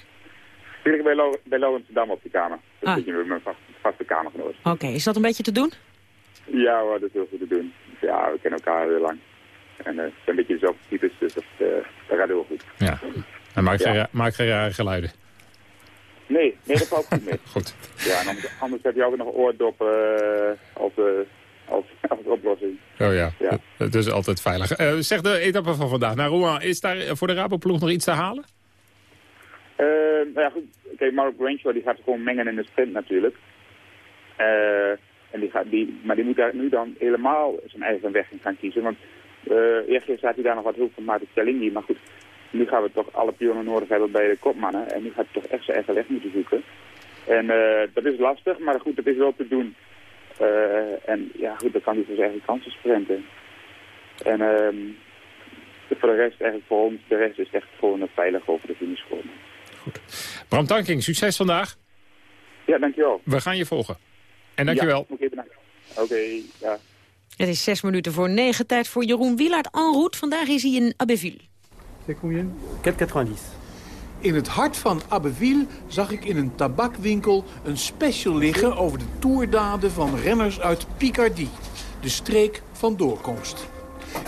Ik lig bij, Lo bij Dam op de kamer. Dat ah. zit je met mijn vast, vaste kamergenoot. Oké, is dat een beetje te doen? Ja hoor, dat is heel goed te doen. Ja, we kennen elkaar heel lang. En uh, het zijn een beetje dezelfde types, dus dat, uh, dat gaat heel goed. Ja. En maakt, ja. geen, geen rare geluiden? Nee, nee, dat valt goed mee. [laughs] goed. Ja, en anders, anders heb je ook nog oordoppen uh, als, als, als oplossing. Oh ja, ja. dat is altijd veilig. Uh, zeg de etappe van vandaag naar Rouen. Is daar voor de Raboploeg nog iets te halen? Uh, nou ja, goed. Kijk, Mark Rangel die gaat gewoon mengen in de sprint natuurlijk. Uh, en die gaat, die, maar die moet daar nu dan helemaal zijn eigen weg in gaan kiezen. Want eerst had hij daar nog wat hulp van Maarten Stellingi. Maar goed, nu gaan we toch alle pionnen nodig hebben bij de kopmannen. En nu gaat hij toch echt zijn eigen weg moeten zoeken. En dat is lastig, maar goed, dat is wel te doen. Uh, en ja, goed, dan kan hij dus eigenlijk kansen sprinten. En um, voor de rest, eigenlijk voor ons, de rest is echt gewoon veilig over de finish komen. Goed. Bram Tanking, succes vandaag. Ja, dankjewel. We gaan je volgen. En dankjewel. Ja, oké, bedankt. Oké, ja. Het is zes minuten voor negen. Tijd voor Jeroen Wielaert en route. Vandaag is hij in Abbeville. C'est combien 4,90. In het hart van Abbeville zag ik in een tabakwinkel een special liggen over de toerdaden van renners uit Picardie, de streek van doorkomst.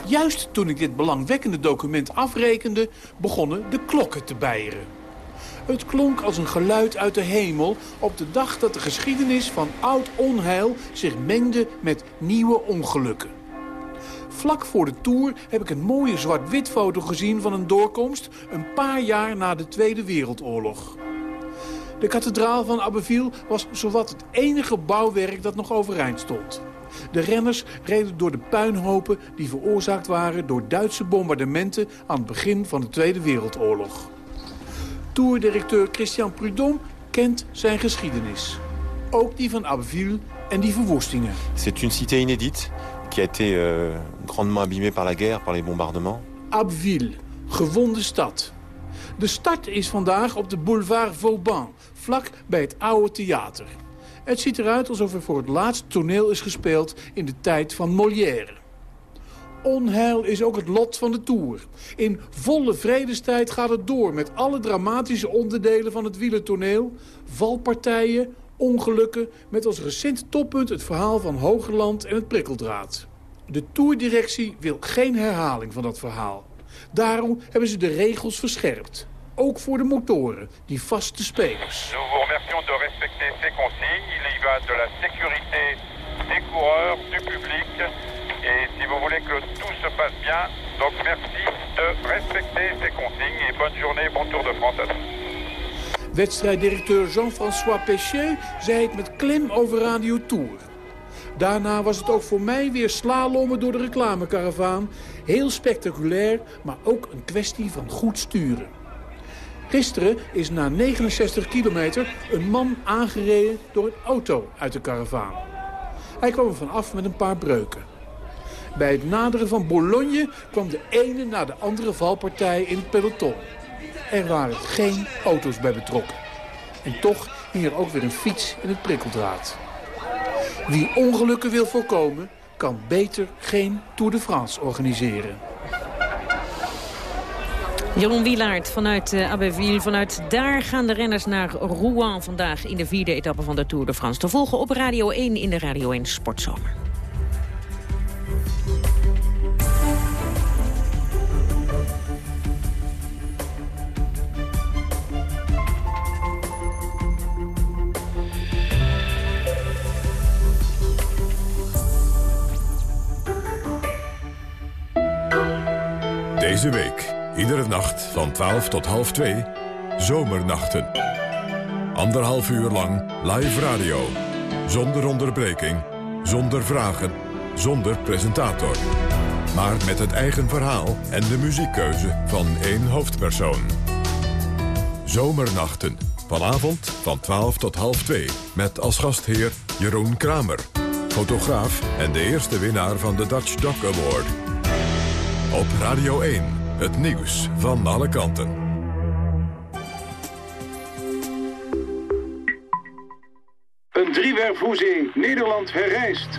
Juist toen ik dit belangwekkende document afrekende, begonnen de klokken te bijeren. Het klonk als een geluid uit de hemel op de dag dat de geschiedenis van oud onheil zich mengde met nieuwe ongelukken. Vlak voor de Tour heb ik een mooie zwart-wit foto gezien van een doorkomst... een paar jaar na de Tweede Wereldoorlog. De kathedraal van Abbeville was zowat het enige bouwwerk dat nog overeind stond. De renners reden door de puinhopen die veroorzaakt waren... door Duitse bombardementen aan het begin van de Tweede Wereldoorlog. Tourdirecteur Christian Prudhomme kent zijn geschiedenis. Ook die van Abbeville en die verwoestingen. C'est une cité inédite qui a été euh, grandement abîmée par la guerre, par les bombardements. Abbeville, gewonde stad. De start is vandaag op de boulevard Vauban, vlak bij het oude theater. Het ziet eruit alsof er voor het laatst toneel is gespeeld in de tijd van Molière. Onheil is ook het lot van de Tour. In volle vredestijd gaat het door met alle dramatische onderdelen van het wielertoneel. Valpartijen, ongelukken, met als recent toppunt het verhaal van Hogerland en het prikkeldraad. De Tourdirectie wil geen herhaling van dat verhaal. Daarom hebben ze de regels verscherpt. Ook voor de motoren, die vaste spelers. Nous vous remercions de respecter ces consignes. Il y de la sécurité des coureurs, du public. Et si vous voulez que tout se passe bien, donc merci de respecter ces consignes. Et bonne journée, bon Tour de France à tous. Wedstrijddirecteur Jean-François Péchet zei het met klem over Radio Tour. Daarna was het ook voor mij weer slalommen door de reclamekaravaan. Heel spectaculair, maar ook een kwestie van goed sturen. Gisteren is na 69 kilometer een man aangereden door een auto uit de karavaan. Hij kwam er vanaf met een paar breuken. Bij het naderen van Bologne kwam de ene na de andere valpartij in het peloton. Er waren geen auto's bij betrokken. En toch hing er ook weer een fiets in het prikkeldraad. Wie ongelukken wil voorkomen, kan beter geen Tour de France organiseren. Jeroen Wielaert vanuit uh, Abbeville. Vanuit daar gaan de renners naar Rouen vandaag in de vierde etappe van de Tour de France. Te volgen op Radio 1 in de Radio 1 Sportzomer. Deze week, iedere nacht van 12 tot half 2, Zomernachten. Anderhalf uur lang live radio. Zonder onderbreking, zonder vragen, zonder presentator. Maar met het eigen verhaal en de muziekkeuze van één hoofdpersoon. Zomernachten, vanavond van 12 tot half 2. Met als gastheer Jeroen Kramer. Fotograaf en de eerste winnaar van de Dutch Doc Award. Op Radio 1, het nieuws van alle kanten. Een driewerfhoezing. Nederland herrijst.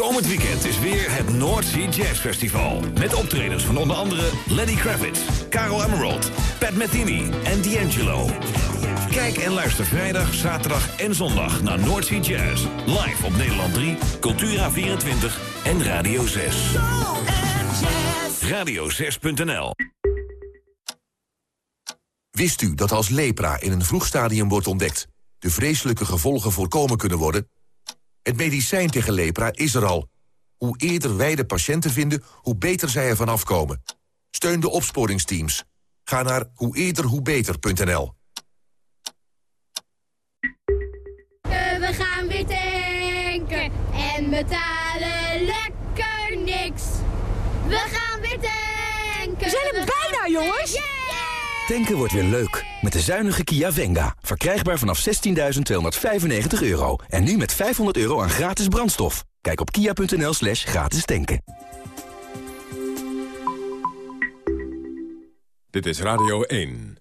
Komend weekend is weer het North Sea Jazz Festival. Met optredens van onder andere Lenny Kravitz, Carol Emerald, Pat Metheny en D'Angelo. Kijk en luister vrijdag, zaterdag en zondag naar North Sea Jazz. Live op Nederland 3, Cultura24 en Radio 6. Radio6.nl Wist u dat als lepra in een vroeg stadium wordt ontdekt... de vreselijke gevolgen voorkomen kunnen worden... Het medicijn tegen lepra is er al. Hoe eerder wij de patiënten vinden, hoe beter zij ervan afkomen. Steun de opsporingsteams. Ga naar hoe eerder hoe beter.nl. We gaan weer tanken en betalen lekker niks. We gaan weer tanken! We zijn er bijna, jongens! Tanken wordt weer leuk. Met de zuinige Kia Venga. Verkrijgbaar vanaf 16.295 euro. En nu met 500 euro aan gratis brandstof. Kijk op kia.nl slash gratis tanken. Dit is Radio 1.